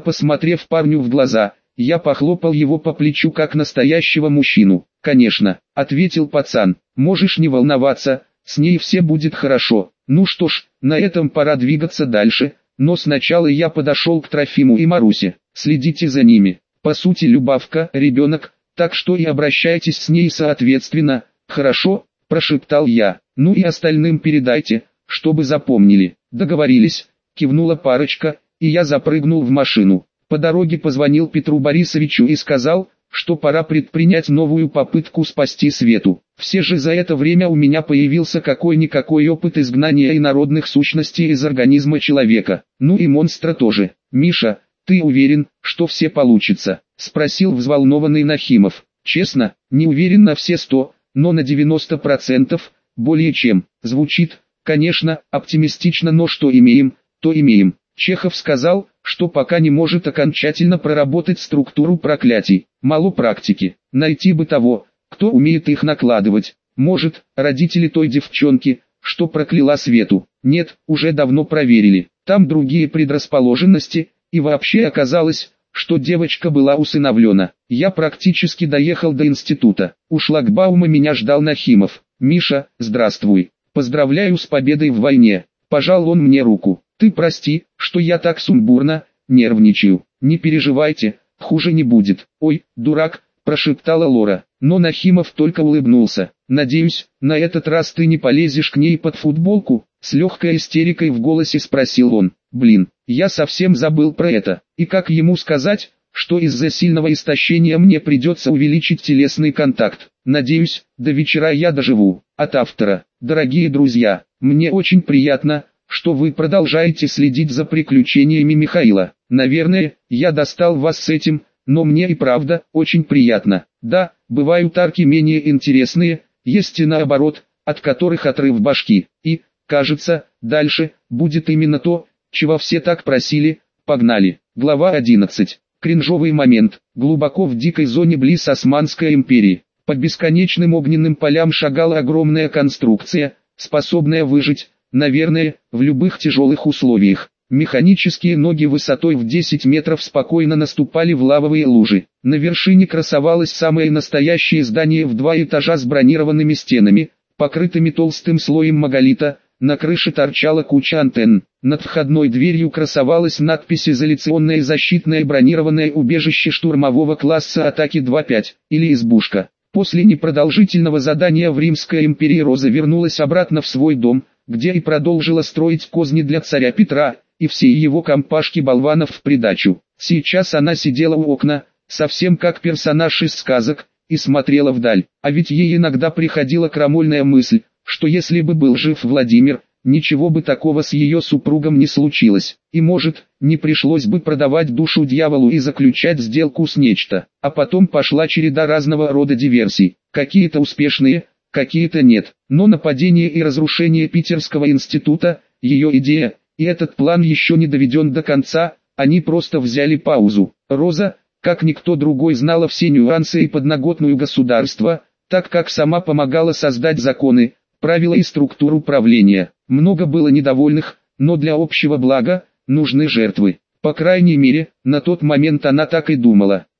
посмотрев парню в глаза, я похлопал его по плечу как настоящего мужчину. «Конечно», — ответил пацан, — «можешь не волноваться, с ней все будет хорошо». Ну что ж, на этом пора двигаться дальше, но сначала я подошел к Трофиму и Марусе. Следите за ними. По сути Любавка – ребенок, так что и обращайтесь с ней соответственно, хорошо, прошептал я. Ну и остальным передайте, чтобы запомнили. Договорились, кивнула парочка, и я запрыгнул в машину. По дороге позвонил Петру Борисовичу и сказал, что пора предпринять новую попытку спасти Свету. Все же за это время у меня появился какой-никакой опыт изгнания инородных сущностей из организма человека. Ну и монстра тоже. Миша, ты уверен, что все получится? Спросил взволнованный Нахимов. Честно, не уверен на все сто, но на 90% более чем. Звучит, конечно, оптимистично, но что имеем, то имеем. Чехов сказал, что пока не может окончательно проработать структуру проклятий. Мало практики. Найти бы того, кто умеет их накладывать. Может, родители той девчонки, что прокляла Свету. Нет, уже давно проверили. Там другие предрасположенности, и вообще оказалось, что девочка была усыновлена. Я практически доехал до института. У шлагбаума меня ждал Нахимов. «Миша, здравствуй. Поздравляю с победой в войне». Пожал он мне руку. «Ты прости, что я так сумбурно, нервничаю. Не переживайте, хуже не будет». «Ой, дурак», прошептала Лора. Но Нахимов только улыбнулся. «Надеюсь, на этот раз ты не полезешь к ней под футболку?» С легкой истерикой в голосе спросил он. «Блин, я совсем забыл про это. И как ему сказать, что из-за сильного истощения мне придется увеличить телесный контакт? Надеюсь, до вечера я доживу». От автора. Дорогие друзья, мне очень приятно, что вы продолжаете следить за приключениями Михаила. Наверное, я достал вас с этим, но мне и правда очень приятно. Да, бывают арки менее интересные, есть и наоборот, от которых отрыв башки. И, кажется, дальше будет именно то, чего все так просили. Погнали. Глава 11. Кринжовый момент. Глубоко в дикой зоне близ Османской империи. По бесконечным огненным полям шагала огромная конструкция, способная выжить, наверное, в любых тяжелых условиях. Механические ноги высотой в 10 метров спокойно наступали в лавовые лужи. На вершине красовалось самое настоящее здание в два этажа с бронированными стенами, покрытыми толстым слоем маголита, на крыше торчала куча антенн. Над входной дверью красовалась надпись «Изоляционное защитное бронированное убежище штурмового класса атаки 2.5» или «Избушка». После непродолжительного задания в Римской империи Роза вернулась обратно в свой дом, где и продолжила строить козни для царя Петра, и все его компашки болванов в придачу. Сейчас она сидела у окна, совсем как персонаж из сказок, и смотрела вдаль. А ведь ей иногда приходила крамольная мысль, что если бы был жив Владимир, ничего бы такого с ее супругом не случилось. И может, не пришлось бы продавать душу дьяволу и заключать сделку с нечто. А потом пошла череда разного рода диверсий. Какие-то успешные, какие-то нет. Но нападение и разрушение Питерского института, ее идея, и этот план еще не доведен до конца, они просто взяли паузу. Роза, как никто другой знала все нюансы и подноготную государства, так как сама помогала создать законы, правила и структуру правления. Много было недовольных, но для общего блага, нужны жертвы. По крайней мере, на тот момент она так и думала.